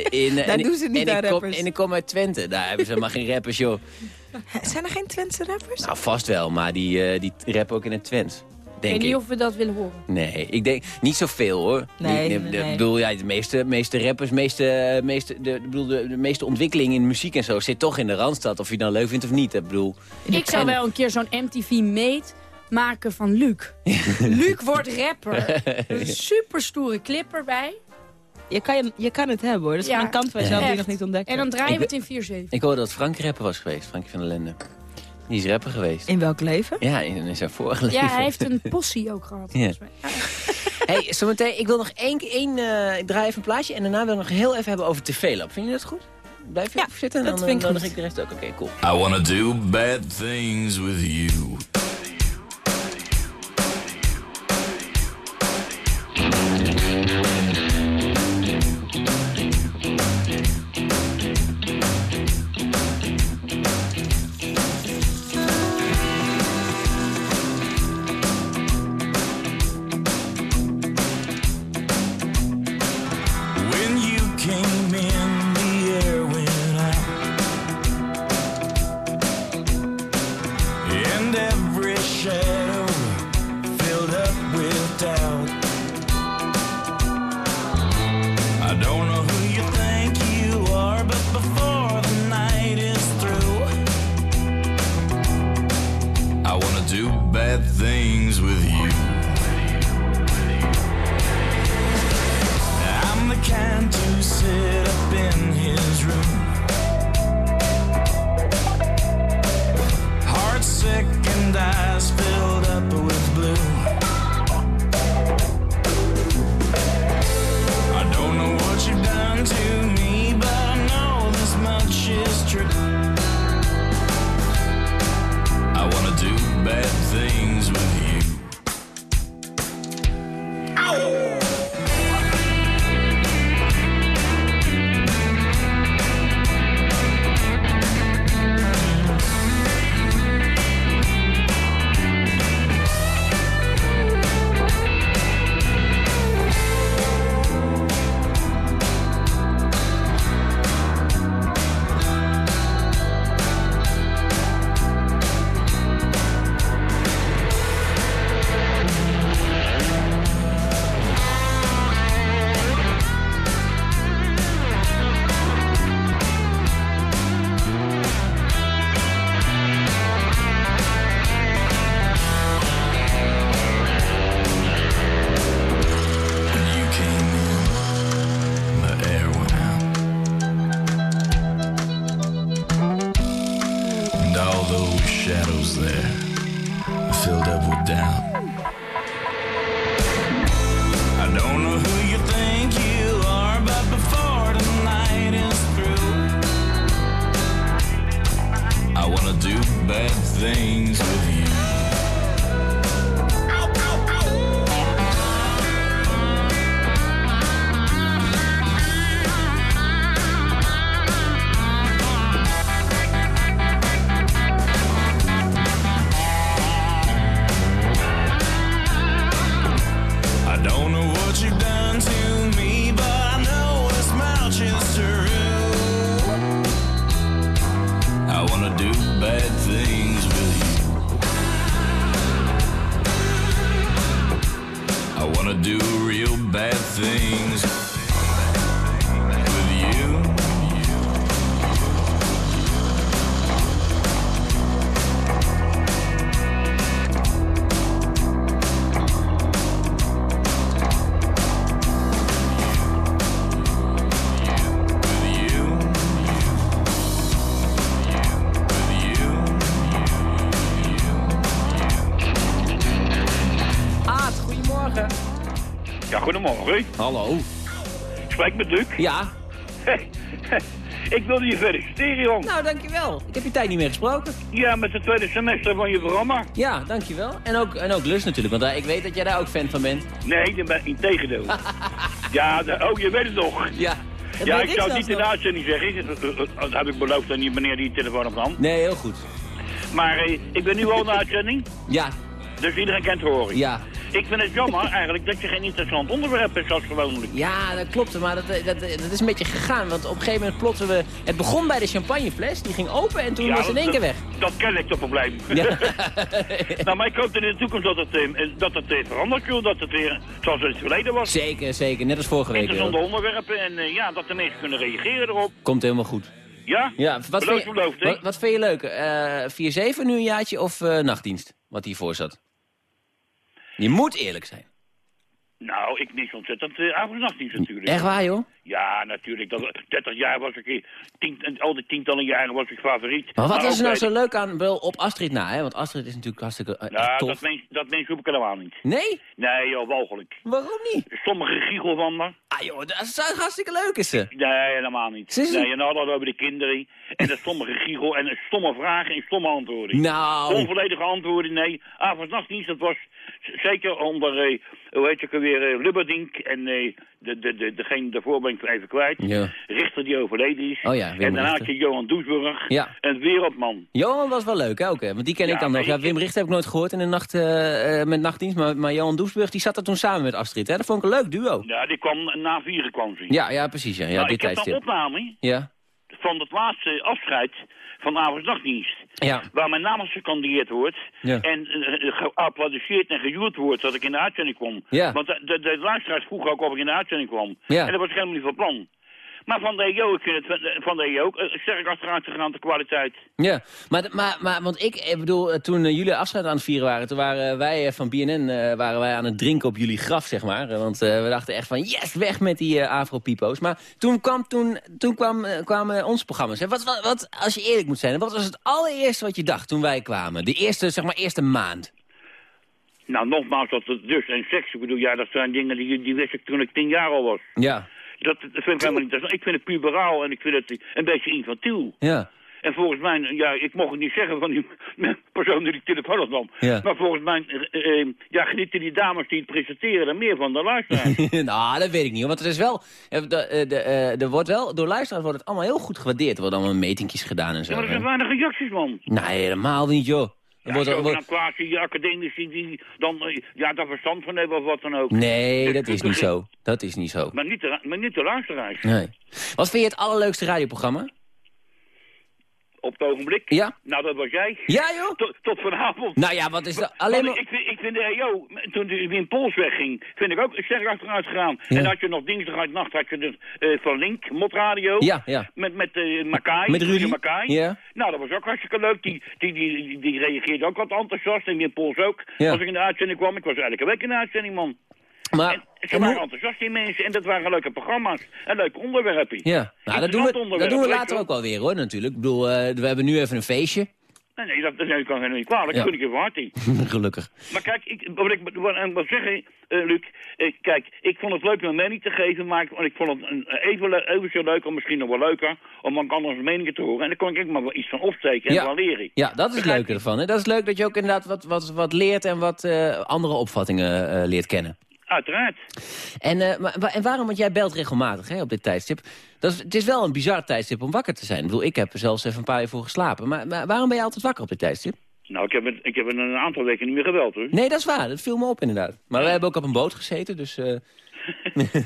In, Daar en, doen ze niet en aan ik kom, rappers. En ik kom uit Twente. Daar hebben ze maar geen rappers, joh. Zijn er geen Twentse rappers? Nou, vast wel, maar die, die rappen ook in het Twents. Ik weet niet ik. of we dat willen horen. Nee, ik denk niet zoveel hoor. Nee. Ik bedoel, ja, de meeste, meeste rappers, meeste, meeste, de, bedoel, de, de meeste ontwikkeling in muziek en zo zit toch in de Randstad. Of je het nou leuk vindt of niet. Ik bedoel, Ik zou wel een keer zo'n MTV meet maken van Luc. Luc wordt rapper. Een super stoere clip erbij. Je kan, je kan het hebben hoor. Dat is Ja, een kant van jezelf die je nog niet ontdekt En dan draaien we het in 4-7. ik hoorde dat Frank rapper was geweest, Frank van der Lende. Die is rapper geweest. In welk leven? Ja, in, in zijn vorige leven. Ja, hij heeft een possie ook gehad. Ja. volgens mij. Ja. Hey, zometeen, ik wil nog één, één eh, ik draai even een plaatje en daarna wil ik nog heel even hebben over TV-lab. Vind je dat goed? Blijf je Ja, even zitten? dat dan vind ik nodig goed. ik de rest ook. Oké, cool. I wanna do bad things with you. Goedemorgen. Hallo. Spreek met Luc. Ja. Ik wilde je feliciteren, jong. Nou, dankjewel. Ik heb je tijd niet meer gesproken. Ja, met het tweede semester van je programma. Ja, dankjewel. En ook, en ook Lus natuurlijk, want eh, ik weet dat jij daar ook fan van bent. Nee, dat ben in tegendeel. ja, de- oh, je weet het nog. Ja. Dat Ja, ik ik zou het niet in de uitzending zeggen. Dat, dat- dat heb ik beloofd aan die meneer die de telefoon op nam. Nee, heel goed. Maar eh, ik ben nu al in de uitzending, Ja, dus iedereen kent horen. ja. Ik vind het jammer eigenlijk dat je geen interessant onderwerp hebt zoals gewoonlijk. Ja, dat klopt. Maar dat, dat, dat is een beetje gegaan. Want op een gegeven moment plotten we... Het begon bij de champagnefles. Die ging open en toen Ja, was het in één keer weg. Dat ken ik, dat probleem. Ja. nou, maar ik hoop in de toekomst dat het, eh, dat het eh, verandert, joh. Dat het weer zoals het verleden was. Zeker, zeker. Net als vorige week. Interessante joh. onderwerpen en eh, ja, dat de mensen kunnen reageren erop. Komt helemaal goed. Ja? Ja, wat Beloofd, vind je, beloofd, wat, wat vind je leuk? Eh 4-7 nu een jaartje of eh, nachtdienst? Wat hiervoor zat? Je moet eerlijk zijn. Nou, ik mis ontzettend uh, avondnachtdienst natuurlijk. Echt waar, joh? Ja, natuurlijk. Dat, 30 jaar was ik, eh, tien, al die tientallen jaren was ik favoriet. Maar wat is er nou zo leuk aan wel op Astrid na, hè? Want Astrid is natuurlijk hartstikke eh, Nou, tof. dat mens, dat mens hoef ik helemaal niet. Nee? Nee, joh, walgelijk. Waarom niet? Sommige giegel van me. Ah joh, dat is hartstikke leuk is ze. Nee, helemaal niet. Ze is- Nee, en dan hadden we over de kinderen. En dat sommige giegel en stomme vragen en stomme antwoorden. Nou, Onvolledige antwoorden, nee. Avondnachtdienst, dat was zeker onder, eh, hoe heet ook weer, eh, Lubberdink. En eh, de, de, de, degene daarvoor ben ik even kwijt. Ja. Richter die overleden is. Oh ja, en daarna had je Johan Doesburg. Ja. Een wereldman. Johan was wel leuk, hè? Ook, hè? Want die ken Ja, ik dan nog. Ja, ik- Wim Richter heb ik nooit gehoord in de nacht, eh, met nachtdienst. Maar, maar Johan Doesburg, die zat er toen samen met Astrid, hè? Dat vond ik een leuk duo. Ja, die kwam na vieren kwam ze. Ja, ja, precies. Ja, ja nou, dit ik heb een tijdstip. opname Ja, van het laatste afscheid van avondnachtdienst. ja. Waar mijn naam als gekandideerd wordt. Ja. En geapplaudisseerd en gejoerd wordt dat ik in de uitzending kwam. Ja. Want de, de, de luisteraars vroegen ook of ik in de uitzending kwam. En dat was helemaal niet van plan. Maar van de EO, ik vind het van de EO ook eh, sterk achteruit gegaan de kwaliteit. Ja, maar, maar, maar want ik, ik bedoel, eh, toen eh, jullie afscheid aan het vieren waren, toen waren wij eh, van BNN eh, waren wij aan het drinken op jullie graf, zeg maar. Eh, Want eh, we dachten echt van, yes, weg met die eh afro-pipo's. Maar toen, kwam, toen, toen kwam, eh, kwamen onze programma's. Hè. Wat, wat, wat, als je eerlijk moet zijn, wat was het allereerste wat je dacht toen wij kwamen? De eerste, zeg maar, eerste maand. Nou, nogmaals, dat het dus en seks, ik bedoel, ja, dat zijn dingen die, die wist ik toen ik tien jaar al was. Ja, Dat, dat vind ik helemaal niet interessant. Ik vind het puberaal en ik vind het een beetje infantiel. ja. En volgens mij, ja, ik mocht het niet zeggen van die persoon die die telefoon opnam. Ja. Maar volgens mij, eh, eh, ja, genieten die dames die het presenteren er meer van dan luisteren. nou, dat weet ik niet, want er is wel, eh, de, eh, er wordt wel, door luisteraars wordt het allemaal heel goed gewaardeerd. Er worden allemaal metingjes gedaan en zo. maar er zijn weinig reacties, man. Nee, helemaal niet, joh. Ja, wordt- zo wordt- quasi academici die dan eh, ja, daar verstand van hebben of wat dan ook. Nee, dat is niet zo. Dat is niet zo. Maar niet de, maar niet de luisteraars. Nee. Wat vind je het allerleukste radioprogramma? Op het ogenblik. Ja? Nou, dat was jij. Ja, joh? Tot, tot vanavond. Nou ja, wat is er? Alleen maar... ik, vind, ik vind de EO, toen die Wim Pols wegging, vind ik ook sterk achteruit gegaan. Ja. En had je nog dinsdag uit nacht, had je dus eh, van Link, Motradio. Ja, ja. Met, met eh Makai. Met Rudy? Makai. Ja. Nou, dat was ook hartstikke leuk. Die, die, die, die, die reageerde ook wat enthousiast. En Wim Pols ook. Ja. Als ik in de uitzending kwam, ik was elke week in de uitzending, man. Maar, En ze en waren hoe- enthousiast, die mensen. En dat waren leuke programma's. En leuke onderwerpen. Ja, nou, dat doen, we, dat doen we later ook wel weer, hoor, natuurlijk. Ik bedoel, eh, we hebben nu even een feestje. Nee, nee, dat, dat kan helemaal niet kwalijk. Ja. Dat vind ik even hartie. Gelukkig. Maar kijk, ik, wat ik ik wil zeggen, eh, Luc, eh, kijk, ik vond het leuk om een mening te geven, maar ik, want ik vond het een, even, zo leuk, of misschien nog wel leuker, om ook anders meningen te horen. En daar kon ik maar wel iets van opsteken en Ja. wel leren. Ja, dat is het leuke ervan. Hè? Dat is leuk dat je ook inderdaad wat, wat, wat leert en wat andere opvattingen leert kennen. Uiteraard. En, eh, maar, en waarom, want jij belt regelmatig hè, op dit tijdstip. Dat is, het is wel een bizar tijdstip om wakker te zijn. Ik bedoel, ik heb er zelfs even een paar uur voor geslapen. Maar, maar waarom ben je altijd wakker op dit tijdstip? Nou, ik heb, het, ik heb het een aantal weken niet meer gebeld, hoor. Nee, dat is waar. Dat viel me op inderdaad. Maar wij hebben ook op een boot gezeten, dus... eh,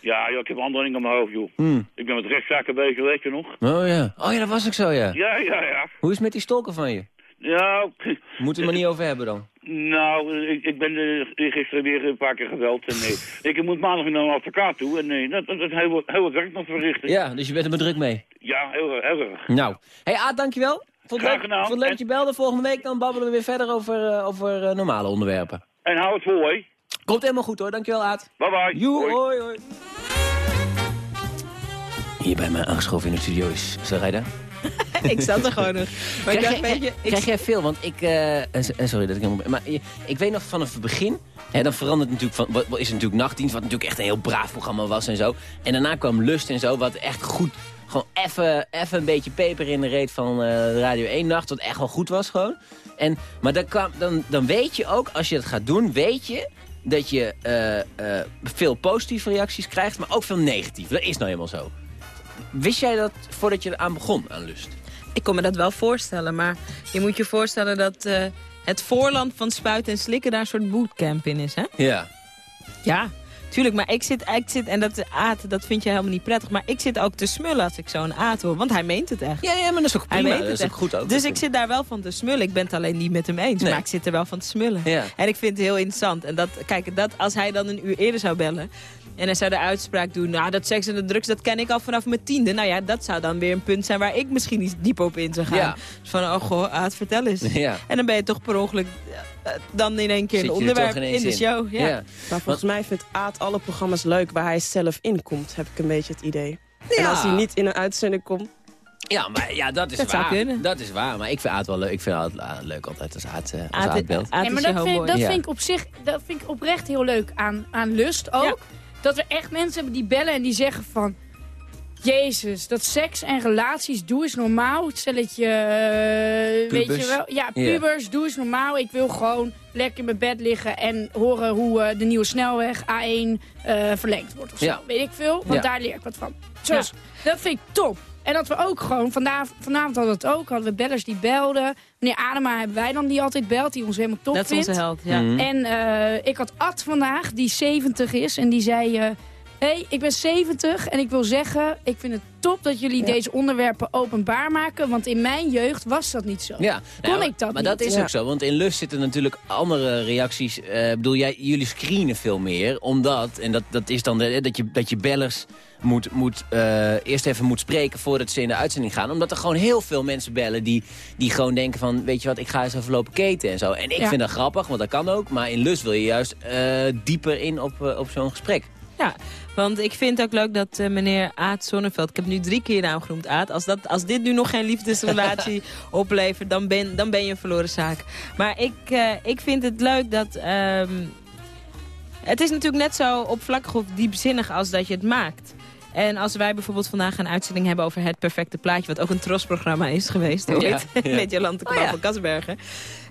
Ja, joh, ik heb andere dingen op mijn hoofd, joh. hmm. Ik ben met rechtszaken bezig, weet je nog? Oh ja. Oh ja, dat was ik zo, ja. Ja, ja, ja. Hoe is het met die stolken van je? Ja, Moeten we het maar niet over hebben dan. Nou, ik, ik ben eh, gisteren weer een paar keer gebeld. En, eh, ik moet maandag naar een advocaat toe en eh, dat, dat is heel, wat- heel wat werk nog te verrichten. Ja, dus je bent er maar druk mee. Ja, heel, heel erg. Nou. hey, Aad, dankjewel. Vond het Graag leuk, gedaan. vond het leuk dat je belde. Volgende week dan babbelen we weer verder over, eh, over eh, normale onderwerpen. En hou het vol, hè. Komt helemaal goed hoor. Dankjewel, Aad. Bye bye. Joe, Hoi. hoi, hoi. Hier bij mij aangeschoven in de studio is Sarayda. ik zat er gewoon nog. Maar ik Krijg, dacht, jij- weet je, ik, krijg jij veel? Want ik... eh, eh, sorry dat ik helemaal... Maar ik weet nog vanaf het begin... Hè, dan verandert natuurlijk van... Wat, is het natuurlijk nachtdienst, wat natuurlijk echt een heel braaf programma was en zo. En daarna kwam Lust en zo, wat echt goed... Gewoon even even een beetje peper in de reet van eh, Radio 1 nacht, wat echt wel goed was gewoon. En, maar dan, kwam, dan, dan weet je ook, als je het gaat doen, weet je dat je veel positieve reacties krijgt, maar ook veel negatieve. Dat is nou helemaal zo. Wist jij dat voordat je eraan begon aan Lust? Ik kon me dat wel voorstellen, maar je moet je voorstellen dat eh, het voorland van spuiten en slikken daar een soort bootcamp in is, hè? Ja. Ja, tuurlijk, maar ik zit, ik zit en dat aat, dat vind je helemaal niet prettig, maar ik zit ook te smullen als ik zo'n aat hoor, want hij meent het echt. Ja, ja, maar dat is ook Hij prima. weet Dat het is ook echt. goed ook. Dus ik zit daar wel van te smullen. Ik ben het alleen niet met hem eens, Nee. maar ik zit er wel van te smullen. Ja. En ik vind het heel interessant. En dat, kijk, dat, als hij dan een uur eerder zou bellen... en hij zou de uitspraak doen... nou, dat seks en de drugs, dat ken ik al vanaf mijn tiende. Nou ja, dat zou dan weer een punt zijn... waar ik misschien iets diep op in zou gaan. Ja. Dus van, oh goh, Aad, vertel eens. Ja. En dan ben je toch per ongeluk... eh, dan in één keer Zit een je er onderwerp toch in de in. show. Ja. Ja. Maar volgens mij vindt Aad alle programma's leuk waar hij zelf in komt, heb ik een beetje het idee. En Ja. als hij niet in een uitzending komt, Ja, maar ja, dat is Dat waar. Dat is waar. Maar ik vind Aad wel leuk. Ik vind Aad ah, leuk altijd als Aad, eh, als Aad, Aad belt. Aad Nee, maar dat, vind, homeboy. dat Ja. vind ik op zich dat vind ik oprecht heel leuk aan, aan Lust ook. Ja. Dat we echt mensen hebben die bellen en die zeggen van... Jezus, dat seks en relaties, doe eens normaal. Stelletje, eh, weet je wel. Ja, pubers, doe eens normaal. Ik wil gewoon lekker in mijn bed liggen en horen hoe eh, de nieuwe snelweg A1 eh, verlengd wordt of zo. Ja. Weet ik veel, want Ja. daar leer ik wat van. Dus, dat vind ik top. En dat we ook gewoon, vandaag, vanavond hadden we het ook, hadden we bellers die belden. Meneer Adema hebben wij dan die altijd belt, die ons helemaal top Dat is vindt. onze held, ja. Mhm. En eh, ik had Ad vandaag, die 70 is. En die zei... eh hey, ik ben 70 en ik wil zeggen... ik vind het top dat jullie deze onderwerpen openbaar maken. Want in mijn jeugd was dat niet zo. Ja, Kon Nou, ik dat Maar niet? dat is Ja. ook zo, want in Lust zitten natuurlijk andere reacties. Eh, Ik bedoel, jij, jullie screenen veel meer, omdat, en dat, dat is dan de, dat, je, dat je bellers moet, moet, eh, eerst even moet spreken voordat ze in de uitzending gaan. Omdat er gewoon heel veel mensen bellen die, die gewoon denken van, weet je wat, ik ga eens even lopen keten en zo. En ik Ja. vind dat grappig, want dat kan ook, maar in Lust wil je juist eh, dieper in op, eh, op zo'n gesprek. Ja, want ik vind ook leuk dat eh, meneer Aad Zonneveld... ik heb nu drie keer je naam genoemd, Aad. Als, dat, als dit nu nog geen liefdesrelatie oplevert, dan ben, dan ben je een verloren zaak. Maar ik, eh, ik vind het leuk dat... ehm, het is natuurlijk net zo oppervlakkig of diepzinnig als dat je het maakt. En als wij bijvoorbeeld vandaag een uitzending hebben over het perfecte plaatje... wat ook een trosprogramma is geweest, ooit, Ja, ja. met Jolante Oh, ja. van Kasbergen.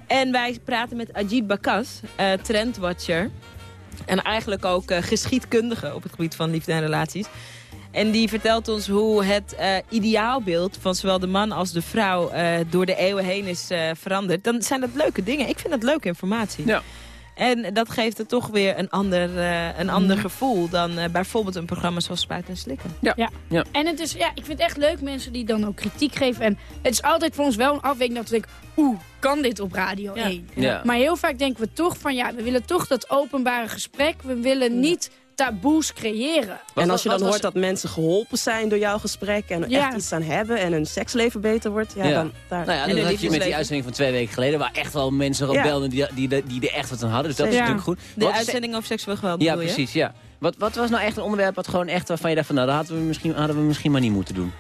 En wij praten met Ajit Bakas, eh, trendwatcher... En eigenlijk ook eh, geschiedkundige op het gebied van liefde en relaties. En die vertelt ons hoe het eh, ideaalbeeld van zowel de man als de vrouw eh, door de eeuwen heen is veranderd. Dan zijn dat leuke dingen. Ik vind dat leuke informatie. Ja. En dat geeft het toch weer een ander, eh, een ander gevoel dan eh, bijvoorbeeld een programma zoals Spuiten en Slikken. En het is, ja, ik vind het echt leuk mensen die dan ook kritiek geven. En het is altijd voor ons wel een afweging dat we denken... Oeh, kan dit op Radio Ja. 1? Ja. Maar heel vaak denken we toch van... Ja, we willen toch dat openbare gesprek. We willen niet taboes creëren. en als je dan was- hoort dat mensen geholpen zijn door jouw gesprek... en er Ja. echt iets aan hebben en hun seksleven beter wordt, ja, Ja. dan daar... Nou ja, En dat had je met die uitzending van twee weken geleden... waar echt wel mensen op Ja. belden die, die, die, die er echt wat aan hadden. Dus dat is natuurlijk goed. De Wat is- uitzending over seksueel geweld Ja, bedoel je? precies, ja. Wat, wat was nou echt een onderwerp wat gewoon echt waarvan je dacht van... nou, dat hadden we misschien, hadden we misschien maar niet moeten doen.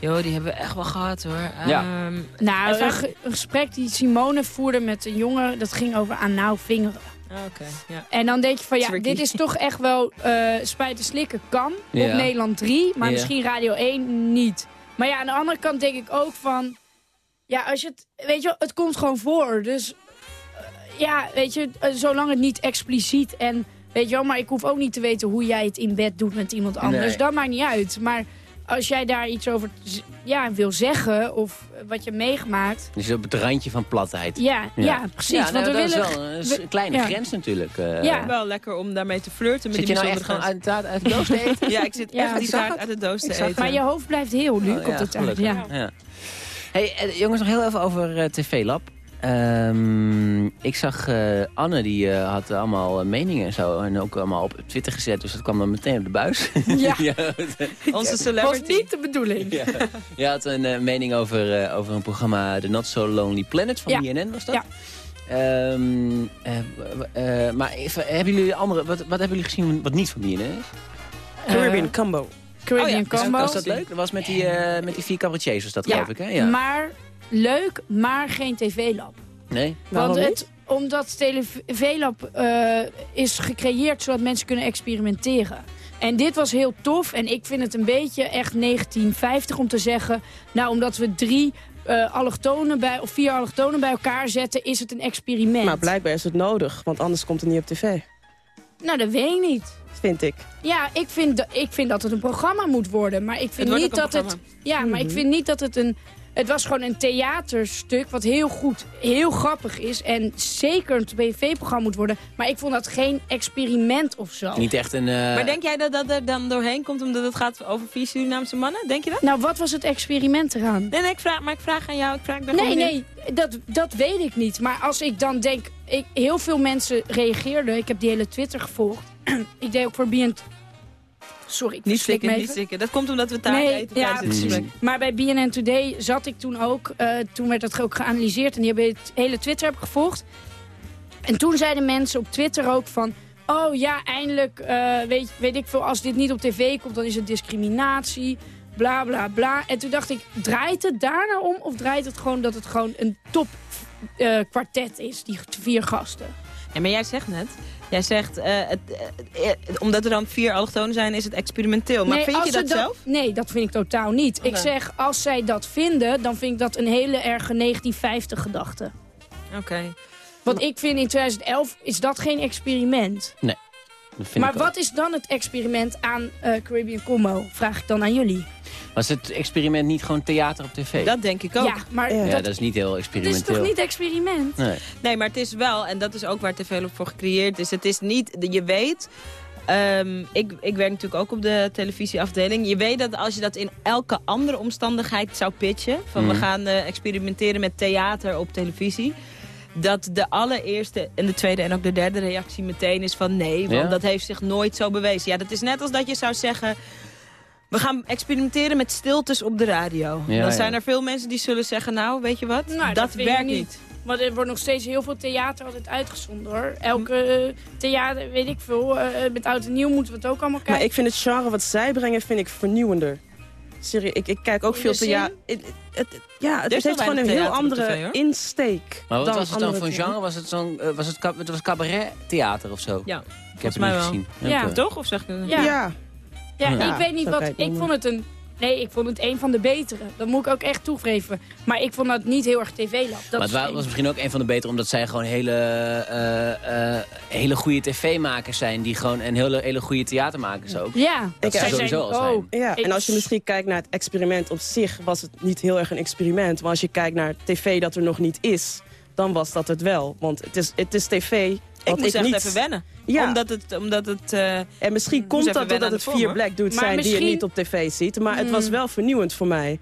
Jo, die hebben we echt wel gehad hoor. Ja. Ehm, Nou, een gesprek die Simone voerde met een jongen. Dat ging over anaal vingeren. Ah, ja. En dan denk je van ja, Tricky. dit is toch echt wel eh spijten slikken kan Ja. op Nederland 3, maar Ja. misschien Radio 1 niet. Maar ja, aan de andere kant denk ik ook van, ja, als je het, weet je wel, het komt gewoon voor. Dus eh, ja, weet je, eh, zolang het niet expliciet en, weet je wel, maar ik hoef ook niet te weten hoe jij het in bed doet met iemand anders. Nee. Dat maakt niet uit. Maar als jij daar iets over ja, wil zeggen of wat je meegemaakt, Dus op het randje van platheid. ja, ja. precies. Ja, nou, want we dat willen, is wel een we- kleine ja. grens natuurlijk. eh. Ja. Wel lekker om daarmee te flirten met Zit je die nou echt gewoon bijzondere uit, uit de doos te eten? Ja, ik zit Ja, echt die taart het. uit de doos te eten. maar je hoofd blijft heel, nu Oh, komt ja, het uit. Ja. Hey, eh, jongens, nog heel even over eh, TV Lab. Ehm, ik zag eh, Anne, die eh, had allemaal eh, meningen en zo. En ook allemaal op Twitter gezet, dus dat kwam dan meteen op de buis. Ja. Onze was celebrity. niet de bedoeling. ja. Je had een mening over, eh, over een programma The Not So Lonely Planet van Ja. BNN, was dat? Ja. Ehm, eh, eh, maar even, hebben jullie andere, wat, wat hebben jullie gezien wat niet van BNN is? Caribbean Combo. Caribbean Oh ja, Combo. Was dat leuk? Dat was met die, eh, met die vier cabaretiers, was dat Ja, geloof ik, hè? Ja. maar leuk, maar geen tv-lab. Nee? Waarom Want niet? het, omdat tv-lab eh, is gecreëerd zodat mensen kunnen experimenteren. En dit was heel tof en ik vind het een beetje echt 1950 om te zeggen... nou, omdat we drie eh, allochtonen bij, of vier allochtonen bij elkaar zetten, is het een experiment. Maar blijkbaar is het nodig, want anders komt het niet op tv. Nou, dat weet ik niet. Vind ik. Ja, ik vind, ik vind dat het een programma moet worden. Maar ik vind niet dat het. Ja, maar ik vind niet dat het een. Het was gewoon een theaterstuk wat heel goed, heel grappig is. En zeker een tv-programma moet worden. Maar ik vond dat geen experiment of zo. Niet echt een... eh, Maar denk jij dat dat er dan doorheen komt omdat het gaat over vier Surinaamse mannen? Denk je dat? Nou, wat was het experiment eraan? Nee, nee, ik vraag, maar ik vraag aan jou. Ik vraag, ik Nee, nee, dat, dat weet ik niet. Maar als ik dan denk... Ik, heel veel mensen reageerden. Ik heb die hele Twitter gevolgd. ik deed ook voor BNN... Sorry, ik Niet me stikken, niet even. stikken. Dat komt omdat we taart Nee, eten ja, precies. Maar bij BNN Today zat ik toen ook. eh, toen werd dat ook geanalyseerd. En die hebben het hele Twitter heb gevolgd. En toen zeiden mensen op Twitter ook van... Oh ja, eindelijk, eh, weet, weet ik veel, als dit niet op tv komt, dan is het discriminatie. Bla, bla, bla. En toen dacht ik, draait het daar nou om? Of draait het gewoon dat het gewoon een top eh, kwartet is, die vier gasten? Ja, maar jij zegt net, jij zegt, eh, het, eh, omdat er dan vier allochtonen zijn, is het experimenteel. Maar Nee, vind je dat zelf? Nee, dat vind ik totaal niet. Ik zeg, als zij dat vinden, dan vind ik dat een hele erge 1950 gedachte. Oké. Want ik vind in 2011 is dat geen experiment. vind Maar wat is dan het experiment aan eh, Caribbean Combo? Vraag ik dan aan jullie. Was het experiment niet gewoon theater op tv? Dat denk ik ook. Ja, maar Ja. dat, dat is niet heel het is experimenteel. toch niet experiment? Nee. Nee, maar het is wel, en dat is ook waar TV op voor gecreëerd is. Het is niet, je weet... ehm, ik, ik werk natuurlijk ook op de televisieafdeling. Je weet dat als je dat in elke andere omstandigheid zou pitchen... van Mhm. we gaan eh, experimenteren met theater op televisie... dat de allereerste en de tweede en ook de derde reactie meteen is van... nee, want Ja? dat heeft zich nooit zo bewezen. Ja, dat is net als dat je zou zeggen... We gaan experimenteren met stiltes op de radio. Ja, dan ja. zijn er veel mensen die zullen zeggen... nou, weet je wat, Nou, dat werkt niet. niet. Want er wordt nog steeds heel veel theater altijd uitgezonden hoor. Elke eh, theater, weet ik veel, eh, met oud en nieuw moeten we het ook allemaal Maar kijken. ik vind het genre wat zij brengen, vind ik vernieuwender. Serieus, ik, ik kijk ook veel theater. Het, het, ja, het is heeft gewoon een heel andere tv, insteek. Maar wat dan was het dan voor genre? Was het, zo'n, eh, was het, het was cabaret theater of zo? Ja, ik heb het mij niet wel. gezien. Ja. Oké. Toch? Of zeg ik... Ja. Ja. Ja, Ja, ik weet niet zo wat. ik vond het een. Nee, ik vond het een van de betere. Dat moet ik ook echt toegeven. Maar ik vond dat niet heel erg tv-lab. Dat Maar het was misschien ook een van de betere, omdat zij gewoon hele, eh, eh, hele goede tv-makers zijn. Die gewoon, en hele, hele goede theatermakers ook. Ja, Dat zij zou zijn- sowieso al zijn. oh, Ja, Ik- en als je misschien kijkt naar het experiment op zich, was het niet heel erg een experiment. Maar als je kijkt naar tv dat er nog niet is, dan was dat het wel. Want het is, het is tv Ik moest ik echt niet... even wennen. Ja. Omdat het... Omdat het eh, En misschien komt dat doordat aan het vier black dudes Maar zijn die je niet op tv ziet. Maar het was Mm. wel vernieuwend voor mij.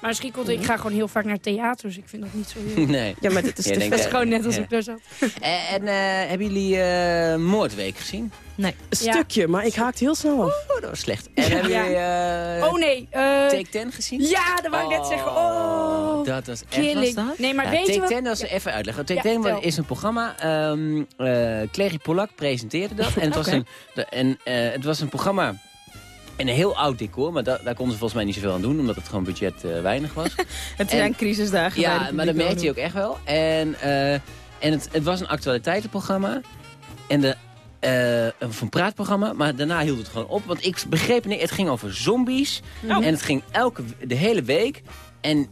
Maar misschien komt ik ga gewoon heel vaak naar theater, dus ik vind dat niet zo heel. Nee. Ja, maar dit is is Ja. gewoon net als Ja. ik daar zat. En, en eh, hebben jullie eh, Moordweek gezien? Een stukje, maar ik haakte heel snel af. Oh, dat was slecht. En hebben jullie eh, Oh nee. eh, Take 10 gezien? ja, dat wou ik net zeggen. Oh, Dat was echt... killing. dat? Nee, maar Ja, weet je Take wat? 10, dat is even uitleggen. Take Ja, 10 vertel. is een programma. ehm eh Clary Polak presenteerde dat. En het was, een, de- en, eh, het was een programma En een heel oud decor, maar da- daar konden ze volgens mij niet zoveel aan doen, omdat het gewoon budget eh, weinig was. Het zijn En- crisisdagen Ja, maar dat merkte je ook echt wel. En, eh, en het, het was een actualiteitenprogramma. En de, of een praatprogramma, maar daarna hield het gewoon op. Want ik begreep niet, het ging over zombies. Oh. En het ging elke, de hele week. En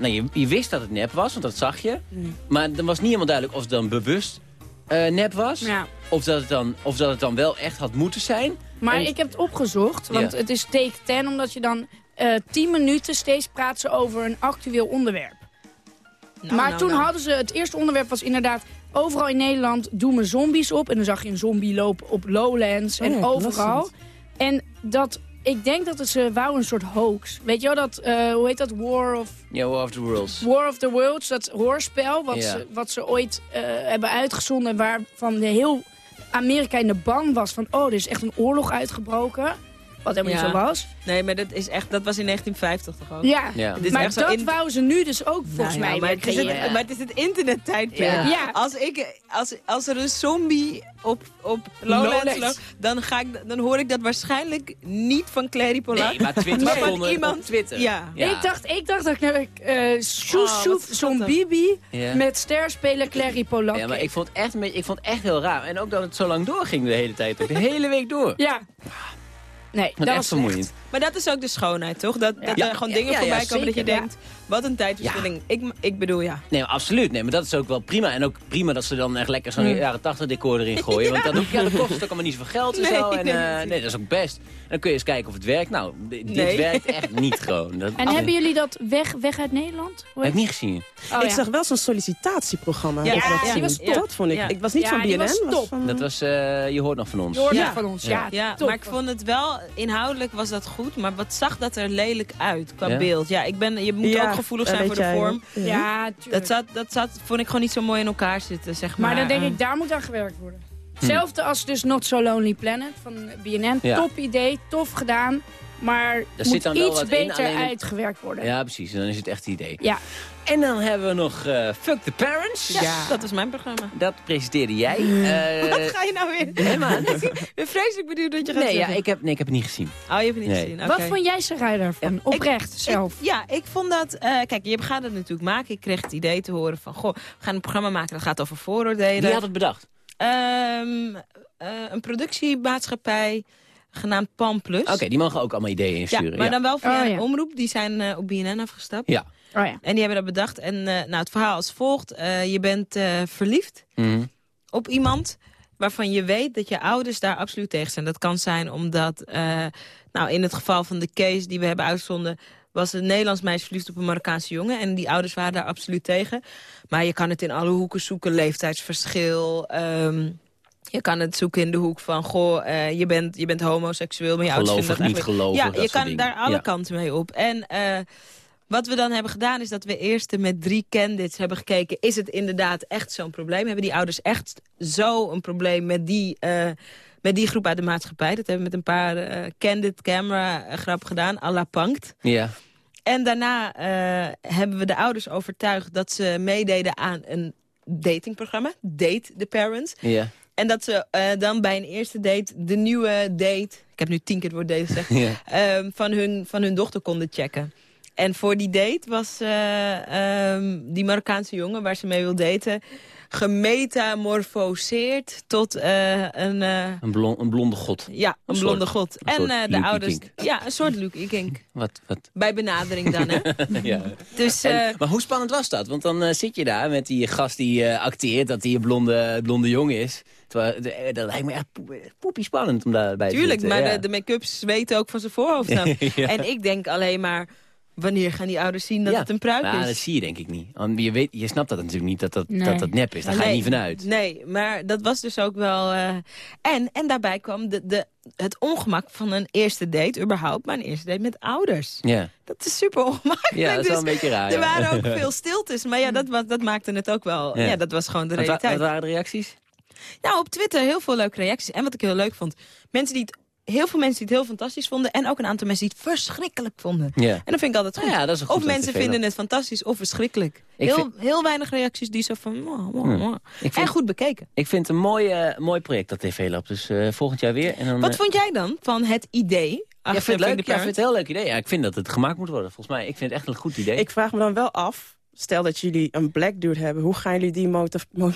nou, je, je wist dat het nep was, want dat zag je. Maar er was niet helemaal duidelijk of het dan bewust eh, nep was. Ja. Of, dat het dan, of dat het dan wel echt had moeten zijn. Maar En- ik heb het opgezocht, want Ja. het is take 10, omdat je dan eh 10 minuten steeds praat ze over een actueel onderwerp. Nou, maar nou, toen nou. hadden ze, het eerste onderwerp was inderdaad, overal in Nederland doen we zombies op. En dan zag je een zombie lopen op Lowlands Oh en ja, overal. En dat, ik denk dat het ze wou een soort hoax. Weet je wel, dat, eh, hoe heet dat, War of... Ja, War of the Worlds. War of the Worlds, dat hoorspel wat, Ja. ze, wat ze ooit eh, hebben uitgezonden... waarvan de heel Amerika in de ban was van... oh, er is echt een oorlog uitgebroken. Wat helemaal Ja. niet zo was. Nee, maar dat, is echt, dat was in 1950 toch ook? Ja, Ja. Is maar echt zo dat in- wouden ze nu dus ook volgens Nou ja, mij maar het, is het, creëren. maar het is het internettijdperk. Ja. Ja. Als, ik, als, als er een zombie op, op Lowlands loopt, dan, ga ik, dan hoor ik dat waarschijnlijk niet van Clary Polak. Nee, maar Twitter Maar van iemand- op Twitter. Ja. Ja. Ik, dacht, ik dacht dat ik eh Soes Oh, Zombibi Ja. met sterspeler Clary Polak. Ja, maar ik vond, het echt een beetje, ik vond het echt heel raar. En ook dat het zo lang doorging de hele tijd. De hele week door. Ja. Nee, Dat was vermoeiend. Maar dat is ook de schoonheid, toch? Dat, dat er gewoon dingen voorbij komen dat je denkt... Wat een tijdverschilling. Ik, ik bedoel, ja. Nee, absoluut. Nee, maar dat is ook wel prima. En ook prima dat ze dan echt lekker zo'n jaren 80 decor erin gooien. Want dan, ja, dat kost het ook allemaal niet zoveel geld en Nee, zo. En, nee, eh, nee, dat is ook best. En dan kun je eens kijken of het werkt. Nou, dit Nee. werkt echt niet gewoon. Dat En hebben jullie dat weg, weg uit Nederland? Heb ik niet gezien. Oh, ik ja. zag wel zo'n sollicitatieprogramma. Ja, die was top. Dat vond ik. Ja. Ik was niet Ja, van die BNN. was top. van- Dat was, eh, je hoort nog van ons. Je hoort Ja. het van ons, ja. Maar ik vond het wel, inhoudelijk was dat goed, maar wat zag dat er lelijk uit qua Ja? beeld. Ja, ik ben, je moet Ja, ook gevoelig zijn voor de jij. vorm. Ja. Dat zat, dat zat, vond ik gewoon niet zo mooi in elkaar zitten, zeg maar. Maar dan denk ik, daar moet aan gewerkt worden. Hetzelfde als dus Not So Lonely Planet van BNN. Ja. Top idee, tof gedaan. Maar zit moet dan wel iets in, beter alleen uitgewerkt worden. Ja, precies. En dan is het echt het idee. Ja. En dan hebben we nog eh, Fuck the Parents. Ja, dat was mijn programma. Dat presenteerde jij. Eh, Wat ga je nou weer? Ik ben vreselijk benieuwd wat je gaat nee, ja, zeggen. ik heb, nee, ik heb het niet gezien. Oh, je hebt het niet Nee. gezien. Wat vond jij, Sarai, daarvan? Oprecht, zelf. Ik- ja, ik vond dat... eh, kijk, je gaat het natuurlijk maken. Ik kreeg het idee te horen van... Goh, we gaan een programma maken dat gaat over vooroordelen. Wie had het bedacht? Ehm, eh, een productiemaatschappij genaamd Pan Plus. Oké, die mogen ook allemaal ideeën Ja, insturen. maar dan wel via Oh, een ja. omroep. Die zijn eh, op BNN afgestapt. Ja. Oh ja. En die hebben dat bedacht. En eh, nou, het verhaal als volgt. Eh, je bent eh, verliefd Mhm. op iemand waarvan je weet dat je ouders daar absoluut tegen zijn. Dat kan zijn omdat, eh, nou in het geval van de case die we hebben uitgezonden... was een Nederlands meisje verliefd op een Marokkaanse jongen. En die ouders waren daar absoluut tegen. Maar je kan het in alle hoeken zoeken. Leeftijdsverschil... ehm, je kan het zoeken in de hoek van, goh, eh, je, bent, je bent homoseksueel, maar je ouders vinden dat niet eigenlijk- gelovig, Ja, dat je kan dingen. daar alle Ja. kanten mee op. En eh, wat we dan hebben gedaan is dat we eerst met drie candidates hebben gekeken... is het inderdaad echt zo'n probleem? Hebben die ouders echt zo een probleem met die, eh, met die groep uit de maatschappij? Dat hebben we met een paar eh candid camera eh, grap gedaan, à la Pankt. Ja. En daarna hebben we de ouders overtuigd dat ze meededen aan een datingprogramma. Date the Parents. Ja. En dat ze dan bij een eerste date de nieuwe date... ik heb nu tien keer het woord date gezegd... Ja. ehm, van, hun, van hun dochter konden checken. En voor die date was eh, ehm, die Marokkaanse jongen waar ze mee wil daten... gemetamorfoseerd tot eh, een, eh, Een, blon- een blonde god. ja, een Een blonde god. een En de ouders... Kink. Ja, een soort Luke Kink. Wat, wat? Bij benadering dan, hè? ja. Dus, En- maar hoe spannend was dat? Want dan zit je daar met die gast die acteert dat hij een blonde, blonde jongen is. Dat lijkt me echt poe- poepie spannend om daarbij te tuurlijk, maar ja. de, de make-up zweet ook van zijn voorhoofd af. Ja. En ik denk alleen maar... Wanneer gaan die ouders zien dat Ja. het een pruik Maar is? dat zie je denk ik niet. Want je, weet, je snapt dat natuurlijk niet, dat dat, Nee. dat, dat nep is. Daar ga je Nee, niet vanuit. Nee, maar dat was dus ook wel... eh, en, en daarbij kwam de, de, het ongemak van een eerste date, überhaupt, maar een eerste date met ouders. Ja, Dat is super ongemakkelijk. ja dat is wel Dus een beetje raar. er ja. waren ook veel stiltes, maar ja, dat, dat maakte het ook wel... Ja. Ja, dat was gewoon de Wat, wa- realiteit. wat waren de reacties? Nou, op Twitter heel veel leuke reacties. En wat ik heel leuk vond, mensen die het, heel veel mensen die het heel fantastisch vonden... en ook een aantal mensen die het verschrikkelijk vonden. Ja. En dat vind ik altijd goed. Nou ja, dat is een goed of mensen dan. vinden het fantastisch of verschrikkelijk. Ik Heel, vind- heel weinig reacties die zo van... mwah, mwah, Hmm. mwah. Ik vind, En goed bekeken. ik vind het een mooi, eh, mooi project, dat TV Lab. Dus eh, volgend jaar weer. En dan, Wat eh, vond jij dan van het idee Ja, ik vind het leuk. Ja, ik vind het een heel leuk idee. Ja, ik vind dat het gemaakt moet worden. Volgens mij, ik vind het echt een goed idee. Ik vraag me dan wel af, stel dat jullie een black dude hebben... hoe gaan jullie die motor-? Nou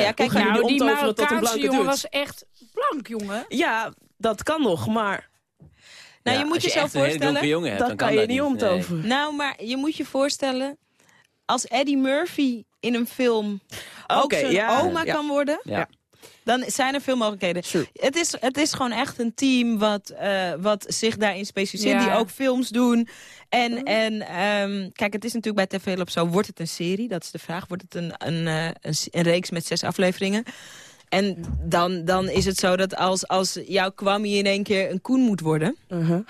ja, kijk, nou, die een Marokkaanse blanke jongen dude? was echt jongen. Ja, dat kan nog, maar Nou, Ja, je moet als je, voorstellen... donkere jongen hebt, dat dan kan kan je dat niet. Nee. omtoveren. Nou, maar je moet je voorstellen... als Eddie Murphy in een film ook ja, oma ja. kan worden... Ja. dan zijn er veel mogelijkheden. True. Het is, het is gewoon echt een team wat, eh, wat zich daarin specialiseert. Ja. Die ook films doen. En, en ehm, kijk, het is natuurlijk bij TV op zo. Wordt het een serie? Dat is de vraag. Wordt het een, een, eh, een, een reeks met zes afleveringen? En dan, dan is het zo dat als, als jouw kwamie in één keer een koen moet worden... Uh-huh.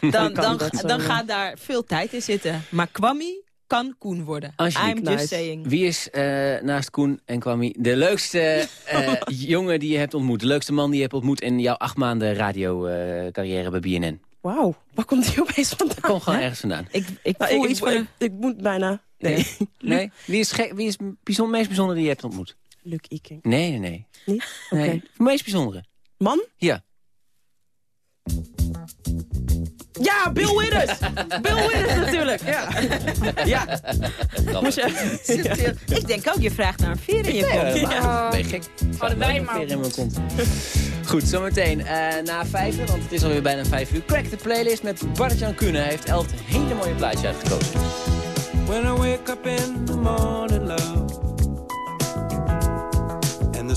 dan, dan, dan gaat daar veel tijd in zitten. Maar kwamie kan koen worden. Angelique, I'm just nice. saying. Wie is eh, naast Koen en Kwame de leukste eh, jongen die je hebt ontmoet? De leukste man die je hebt ontmoet in jouw acht maanden radiocarrière bij BNN? Wauw, waar komt die opeens vandaan? Kom gewoon ergens vandaan. Ik, ik Nou, voel ik, iets ik, van... ik, ik moet bijna... Nee, Nee? Wie is, gek, wie is het bijzonder, meest bijzondere die je hebt ontmoet? Luc Iking. Nee, nee, nee. Niet? Oké. nee. Het meest bijzondere? Man? Ja. Ja, Bill Withers! Bill Withers natuurlijk, ja. ja. Moest je... Ik denk ook, je vraagt naar een veer in je kont. Ja, ben je gek? Hadden wij maar. Weer in mijn kont. Goed, zometeen eh, na vijf uur, want het is alweer bijna vijf uur. Crack de playlist met Bart-Jan Kuhne. Hij heeft elf hele mooie plaatjes uitgekozen. When I wake up in the morning, love,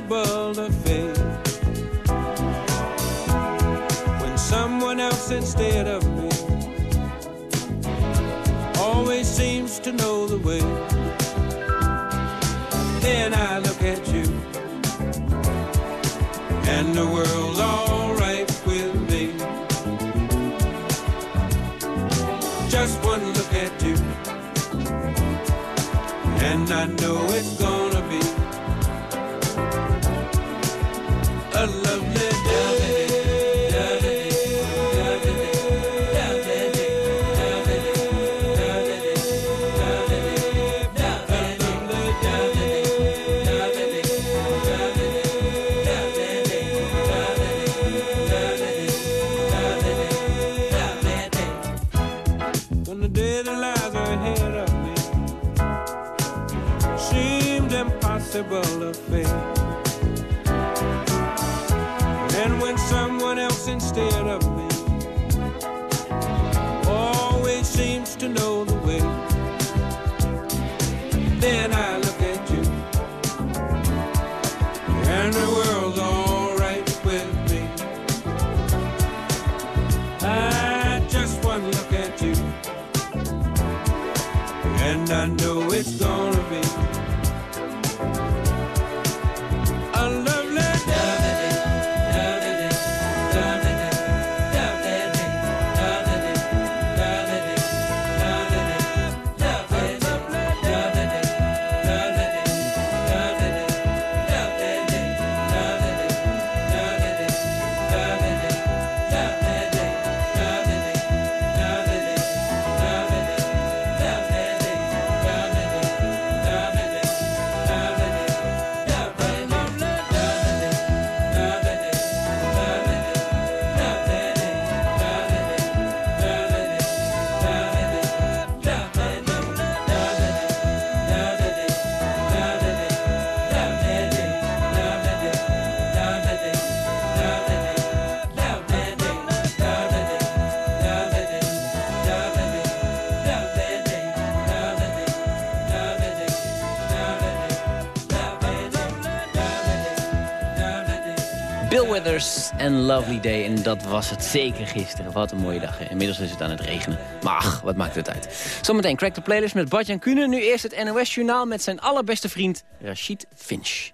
impossible to face. When someone else instead of me always seems to know impossible to face. And when someone else instead of me always seems to know En Lovely Day. En dat was het zeker gisteren. Wat een mooie dag. Hè. Inmiddels is het aan het regenen. Maar ach, wat maakt het uit. Zometeen crack de playlist met Badjan Kuhne. Nu eerst het NOS Journaal met zijn allerbeste vriend Rachid Finch.